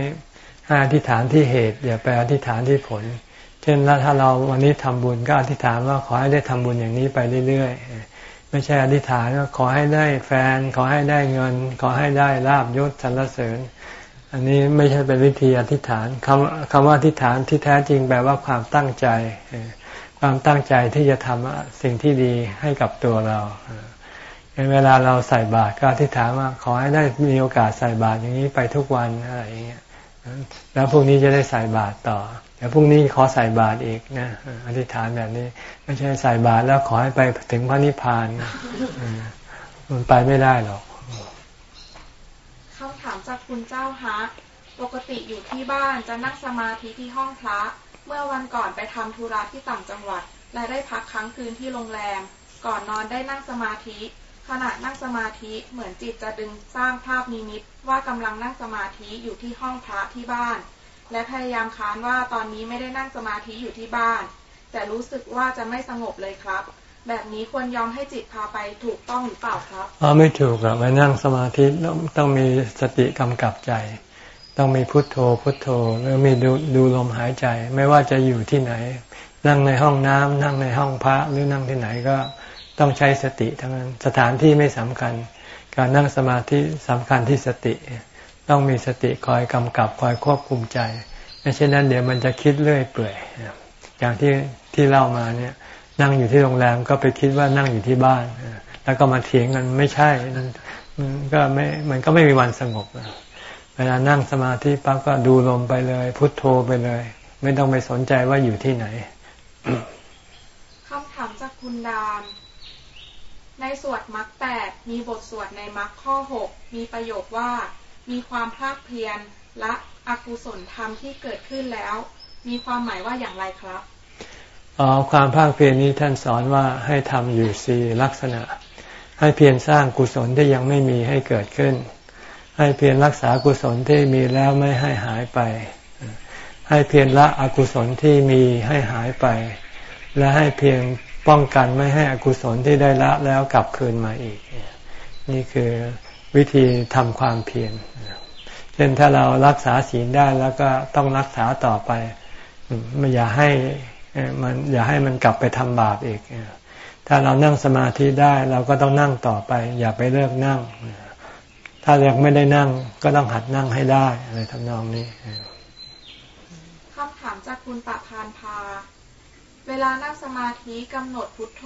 ให้อธิษฐานที่เหตุอย่าไปอธิษฐานที่ผล เช่นถ้าเราวันนี้ทำบุญก็อธิษฐานว่าขอให้ได้ทำบุญอย่างนี้ไปเรื่อยๆ ไม่ใช่อธิษฐานว่าขอให้ได้แฟน ขอให้ได้เงิน ขอให้ได้ลาบยศสรรเสริญ อันนี้ไม่ใช่เป็นวิธีอธิษฐานคำคำว่าอธิษฐานที่แท้จริงแปลว่าความตั้งใจ ความตั้งใจที่จะทำสิ่งที่ดีให้กับตัวเราเวลาเราใส่บาตรก็อธิษฐานว่าขอให้ได้มีโอกาสใส่บาตรอย่างนี้ไปทุกวันอะไรอย่างเงี้ยแล้วพวกนี้จะได้ใส่บาตรต่อเดี๋ยวพรุ่งนี้ขอใส่บาตรอีกนะอธิษฐานแบบนี้ ไม่ใช่ใส่บาตรแล้วขอให้ไปถึงพระนิพพานมันไปไม่ได้หรอกคำถามจากคุณเจ้าฮะปกติอยู่ที่บ้านจะนั่งสมาธิที่ห้องพระ เมื่อวันก่อนไปทำธุระที่ต่างจังหวัด และได้พักค้างคืนที่โรงแรม ก่อนนอนได้นั่งสมาธิ ขณะนั่งสมาธิเหมือนจิตจะดึงสร้างภาพนิมิตว่ากำลังนั่งสมาธิอยู่ที่ห้องพระที่บ้าน และพยายามค้านว่าตอนนี้ไม่ได้นั่งสมาธิอยู่ที่บ้าน แต่รู้สึกว่าจะไม่สงบเลยครับ แบบนี้ควรยอมให้จิตพาไปถูกต้องหรือเปล่าครับอ๋อไม่ถูกหรอกไปนั่งสมาธิต้องต้องมีสติกำกับใจ ต้องมีพุทโธพุทโธแล้วมีดูดูลมหายใจ ไม่ว่าจะอยู่ที่ไหน นั่งในห้องน้ำนั่งในห้องพระหรือนั่งที่ไหนก็ต้องใช้สติทั้งนั้นสถานที่ไม่สำคัญ การนั่งสมาธิสำคัญที่สติ ต้องมีสติคอยกำกับคอยควบคุมใจไม่เช่นนั้นเดี๋ยวมันจะคิดเรื่อยเปื่อยอย่างที่ที่เล่ามาเนี่ย นั่งอยู่ที่โรงแรมก็ไปคิดว่านั่งอยู่ที่บ้านแล้วก็มาเถียงกันไม่ใช่มันก็ไม่มันก็ไม่มีวันสงบ เวลานั่งสมาธิปั๊บก็ดูลมไปเลย พุทโธไปเลย ไม่ต้องไปสนใจว่าอยู่ที่ไหนคำถามจากคุณดาม ในสวดมรรคแปดมีบทสวดในมรรคข้อหกมีประโยคว่า มีความภาคเพียรและอกุศลธรรมที่เกิดขึ้นแล้ว มีความหมายว่าอย่างไรครับอ๋อความภาคเพียรนี้ท่านสอนว่าให้ทำอยู่สี่ลักษณะ ให้เพียรสร้างกุศลที่ยังไม่มีให้เกิดขึ้น ให้เพียรรักษากุศลที่มีแล้วไม่ให้หายไป ให้เพียรละอกุศลที่มีให้หายไป และให้เพียรป้องกันไม่ให้อกุศลที่ได้ละแล้วกลับคืนมาอีก นี่คือวิธีทำความเพียรเช่นถ้าเรารักษาศีลได้แล้วก็ต้องรักษาต่อไปไม่อย่าให้มันอย่าให้มันกลับไปทำบาปอีก ถ้าเรานั่งสมาธิได้เราก็ต้องนั่งต่อไป อย่าไปเลิกนั่ง ถ้ายังไม่ได้นั่งก็ต้องหัดนั่งให้ได้อะไรทำนองนี้คำถามจากคุณปะพานพา เวลานั่งสมาธิกำหนดพุทโธ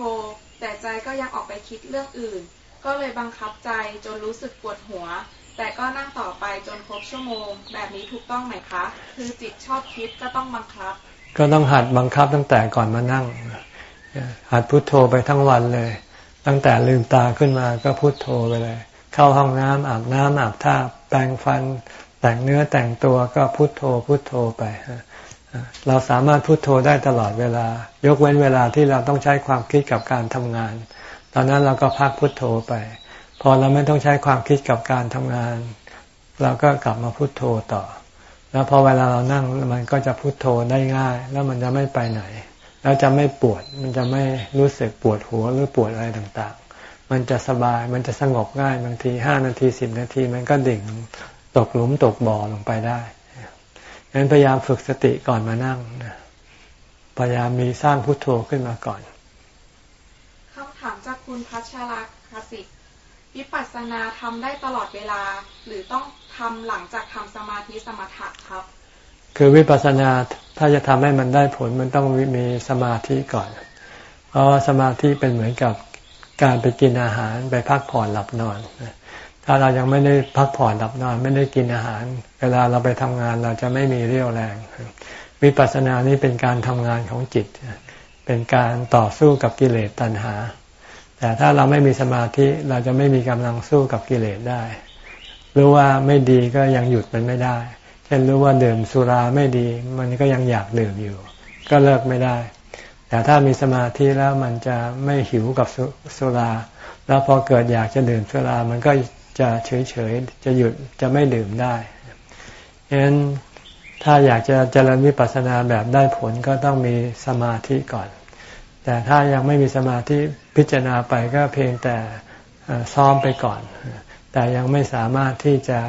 แต่ใจก็ยังออกไปคิดเรื่องอื่น ก็เลยบังคับใจจนรู้สึกปวดหัว แต่ก็นั่งต่อไปจนครบชั่วโมง แบบนี้ถูกต้องไหมคะ คือจิตชอบคิดก็ต้องบังคับ ก็ต้องหัดบังคับตั้งแต่ก่อนมานั่ง หัดพุดโทโธไปทั้งวันเลย ตั้งแต่ลืมตาขึ้นมาก็พุโทโธไปเลย เข้าห้องน้ำอาบน้ำอาบท่าแปรงฟัน แต่งเนื้อแต่งตัวก็พุโทโธพุโทโธไปเราสามารถพุโทโธได้ตลอดเวลา ยกเว้นเวลาที่เราต้องใช้ความคิดกับการทำงาน ตอนนั้นเราก็พักพุโทโธไป พอเราไม่ต้องใช้ความคิดกับการทำงาน เราก็กลับมาพุโทโธต่อ แล้วพอเวลาเรานั่งมันก็จะพุโทโธได้ง่าย แล้วมันจะไม่ไปไหน แล้วจะไม่ปวดมันจะไม่รู้สึกปวดหัวหรือปวดอะไรต่างๆ มันจะสบาย มันจะสงบง่ายบางทีห้านาทีสิบนาที มันก็ดิ่งตกหลุมตกบ่อลงไปได้ดังนั้นพยายามฝึกสติก่อนมานั่งนะพยายามมีสร้างพุโทโธขึ้นมาก่อนคำถามจากคุณพัชราคสิทธิ์วิปัสสนาทำได้ตลอดเวลา หรือต้องทำหลังจากทำสมาธิสมถะครับ คือวิปัสสนาถ้าจะทำให้มันได้ผลมันต้องมีสมาธิก่อน เพราะว่าสมาธิเป็นเหมือนกับ การไปกินอาหารไปพักผ่อนหลับนอน ถ้าเรายังไม่ได้พักผ่อนหลับนอน ไม่ได้กินอาหาร เวลาเราไปทำงานเราจะไม่มีเรี่ยวแรง วิปัสสนานี้เป็นการทำงานของจิต เป็นการต่อสู้กับกิเลสตัณหา แต่ถ้าเราไม่มีสมาธิเราจะไม่มีกำลังสู้กับกิเลสได้ รู้ว่าไม่ดีก็ยังหยุดมันไม่ได้ เช่นรู้ว่าดื่มสุราไม่ดี มันก็ยังอยากดื่มอยู่ ก็เลิกไม่ได้ แต่ถ้ามีสมาธิแล้วมันจะไม่หิวกับสุรา แล้วพอเกิดอยากจะดื่มสุรา มันก็จะเฉยๆจะหยุดจะไม่ดื่มได้ฉะนั้นถ้าอยากจะเจริญวิปัสสนาแบบได้ผลก็ต้องมีสมาธิก่อน แต่ถ้ายังไม่มีสมาธิพิจารณาไปก็เพียงแต่ซ้อมไปก่อน แต่ยังไม่สามารถที่จะ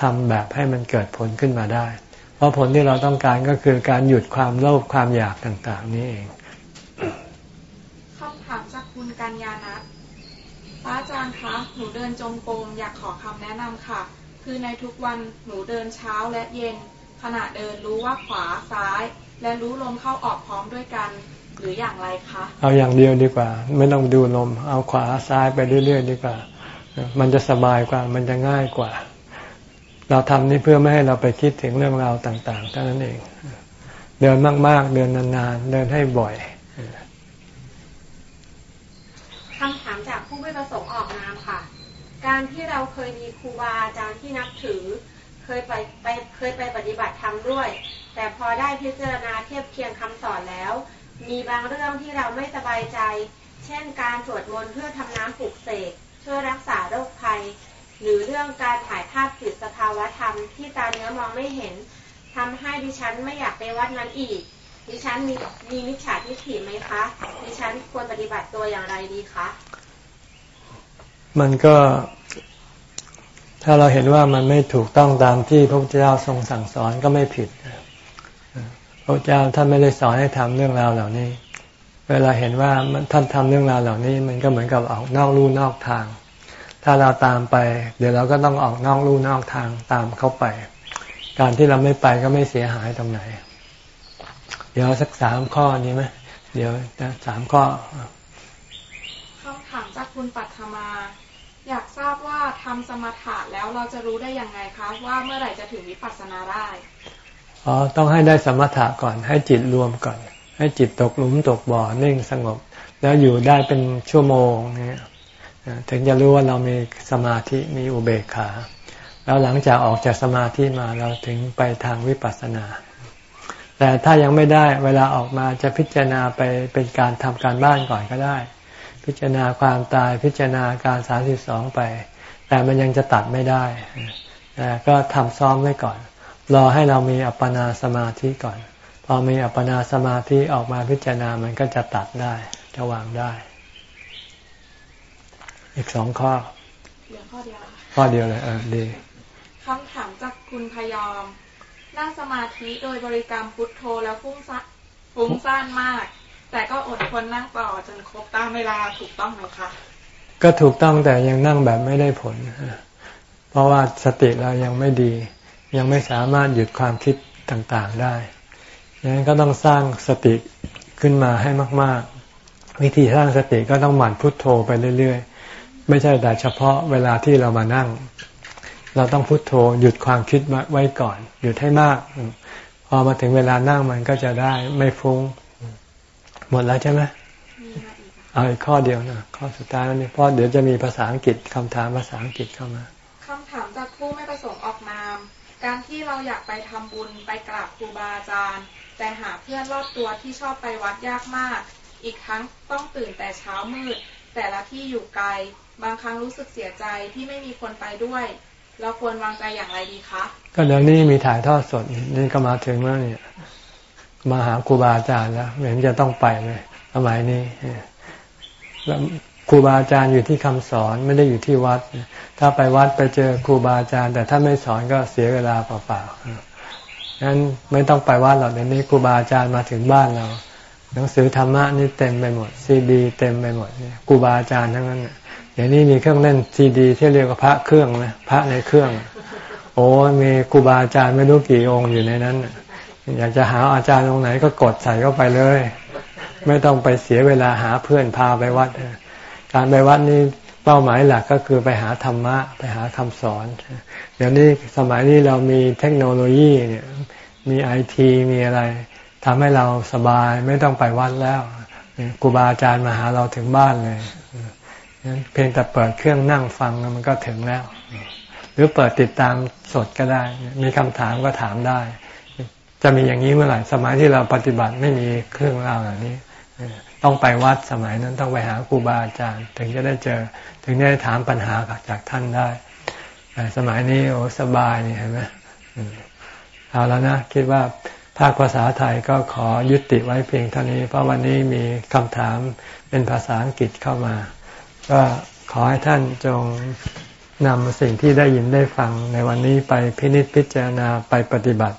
ทำแบบให้มันเกิดผลขึ้นมาได้ เพราะผลที่เราต้องการก็คือการหยุดความโลภความอยากต่าง ๆ นี่เองคำถามจากคุณกัญญาณัทพ ระอาจารย์คะ หนูเดินจงกรมอยากขอคำแนะนำค่ะ คือในทุกวันหนูเดินเช้าและเย็น ขณะเดินรู้ว่าขวาซ้าย และรู้ลมเข้าออกพร้อมด้วยกัน หรืออย่างไรคะ เอาอย่างเดียวดีกว่า ไม่ต้องดูลม เอาขวาซ้ายไปเรื่อยๆดีกว่า มันจะสบายกว่า มันจะง่ายกว่า เราทำนี่เพื่อไม่ให้เราไปคิดถึงเรื่องราวต่างๆเท่านั้นเอง เดินมากๆ เดินนานๆ เดินให้บ่อยคำถามจากผู้ไม่ประสงค์ออกนามค่ะ การที่เราเคยมีครูบาอาจารย์ที่นับถือ เคยไปไปเคยไปปฏิบัติธรรมด้วย แต่พอได้พิจารณาเทียบเคียงคำสอนแล้ว มีบางเรื่องที่เราไม่สบายใจ เช่น การสวดมนต์เพื่อทำน้ำปลุกเสกช่วยรักษาโรคภัย หรือเรื่องการถ่ายภาพจิตสภาวะธรรมที่ตาเนื้อมองไม่เห็นทำให้ดิฉันไม่อยากไปวัดนั้นอีก ดิฉันมีมีมิจฉาทิฏฐิไหมคะ ดิฉันควรปฏิบัติตัวอย่างไรดีคะ มันก็ ถ้าเราเห็นว่ามันไม่ถูกต้องตามที่พระพุทธเจ้าทรงสั่งสอนก็ไม่ผิดพระเจ้าท่านไม่ได้สอนให้ทำเรื่องราวเหล่านี้ เวลาเห็นว่าท่านทำเรื่องราวเหล่านี้ มันก็เหมือนกับออกนอกลู่นอกทาง ถ้าเราตามไป เดี๋ยวเราก็ต้องออกนอกลู่นอกทางตามเข้าไป การที่เราไม่ไปก็ไม่เสียหายตรงไหนอดี๋ยวสักสามข้อนี้ไหมเดี๋ยวสามข้อคำถามจากคุณปัทมา อยากทราบว่าทำสมถะแล้วเราจะรู้ได้ยังไงคะว่าเมื่อไหร่จะถึงวิปัสสนาได้อ๋อต้องให้ได้สมถะก่อน ให้จิตรวมก่อน ให้จิตตกหลุมตกบ่อนิ่งสงบ แล้วอยู่ได้เป็นชั่วโมงเนี่ยถึงจะรู้ว่าเรามีสมาธิมีอุเบกขา แล้วหลังจากออกจากสมาธิมาเราถึงไปทางวิปัสสนา แต่ถ้ายังไม่ได้เวลาออกมาจะพิจารณาไปเป็นการทำการบ้านก่อนก็ได้ พิจารณาความตายพิจารณาการสาสิบสองไป แต่มันยังจะตัดไม่ได้แต่ก็ทำซ้อมไว้ก่อน รอให้เรามีอัปปนาสมาธิก่อน พอมีอัปปนาสมาธิออกมาพิจารณามันก็จะตัดได้จะวางได้ อีกสองข้อเหลือข้อเดียวข้อเดียวเลยเออดีคำถามจากคุณพยอมนั่งสมาธิโดยบริกรรมพุทโธแล้วฟุ้งซ่านฟุ้งซ่านมาก แต่ก็อดทนนั่งต่อจนครบตามเวลาถูกต้องไหมคะก็ถูกต้องแต่ยังนั่งแบบไม่ได้ผล เพราะว่าสติเรายังไม่ดี ยังไม่สามารถหยุดความคิดต่างๆได้ดังนั้นก็ต้องสร้างสติขึ้นมาให้มาก ๆ วิธีสร้างสติก็ต้องหมั่นพุทโธไปเรื่อย ๆ ไม่ใช่แต่เฉพาะเวลาที่เรามานั่ง เราต้องพุโทโธหยุดความคิดไว้ก่อน หยุดให้มาก พอมาถึงเวลานั่งมันก็จะได้ไม่ฟุง้ง หมดแล้วใช่ไหมเอาอีกข้อเดียวนะข้อสุดท้ายแล้วนี่เพราะเดี๋ยวจะมีภาษาอังกฤษคำถามภาษาอังกฤษเข้ามาคำถามจากผู้ไม่ประสงค์ออกนาม การที่เราอยากไปทำบุญไปกราบครูบาอาจารย์ แต่หาเพื่อนรอบตัวที่ชอบไปวัดยากมาก อีกทั้งต้องตื่นแต่เช้ามืด แต่ละที่อยู่ไกล บางครั้งรู้สึกเสียใจที่ไม่มีคนไปด้วย เราควรวางใจอย่างไรดีคะก็เดี๋ยวนี้มีถ่ายทอดสดนี่ก็มาถึงแล้วเนี่ย มาหาครูบาอาจารย์แล้วเห็นจะต้องไปเลยสมัยนี้แล้วครูบาอาจารย์อยู่ที่คำสอนไม่ได้อยู่ที่วัด ถ้าไปวัดไปเจอครูบาอาจารย์ แต่ถ้าไม่สอนก็เสียเวลาเปล่าๆงั้นไม่ต้องไปวัดหรอกเดี๋ยวนี้ครูบาอาจารย์มาถึงบ้านเรา หนังสือธรรมะนี่เต็มไปหมดซีดีเต็มไปหมดเนี่ยครูบาอาจารย์ทั้งนั้นเดี๋ยวนี้มีเครื่องเล่นซีดี ที่เรียกว่าพระเครื่องนะพระในเครื่อง โอ้มีครูบาอาจารย์ไม่รู้กี่องค์อยู่ในนั้น อยากจะหาอาจารย์ตรงไหนก็กดใส่เข้าไปเลย ไม่ต้องไปเสียเวลาหาเพื่อนพาไปวัด การไปวัดนี้เป้าหมายหลักก็คือไปหาธรรมะ ไปหาคำสอน เดี๋ยวนี้สมัยนี้เรามีเทคโนโลยีเนี่ยมีไอทีมีอะไรทำให้เราสบายไม่ต้องไปวัดแล้วครูบาอาจารย์มาหาเราถึงบ้านเลยเพียงแต่เปิดเครื่องนั่งฟังมันก็ถึงแล้ว หรือเปิดติดตามสดก็ได้ มีคำถามก็ถามได้ จะมีอย่างนี้เมื่อไหร่สมัยที่เราปฏิบัติไม่มีเครื่องราวแบบนี้ต้องไปวัดสมัยนั้นต้องไปหาครูบาอาจารย์ ถึงจะได้เจอ ถึงได้ถามปัญหาจากท่านได้แต่สมัยนี้โอ้สบายนี่เห็นไหมเอาแล้วนะ คิดว่าภาคภาษาไทยก็ขอยุติไว้เพียงเท่านี้ เพราะวันนี้มีคำถามเป็นภาษาอังกฤษเข้ามา ก็ขอให้ท่านจงนำสิ่งที่ได้ยินได้ฟังในวันนี้ไปพินิจพิจารณาไปปฏิบัติ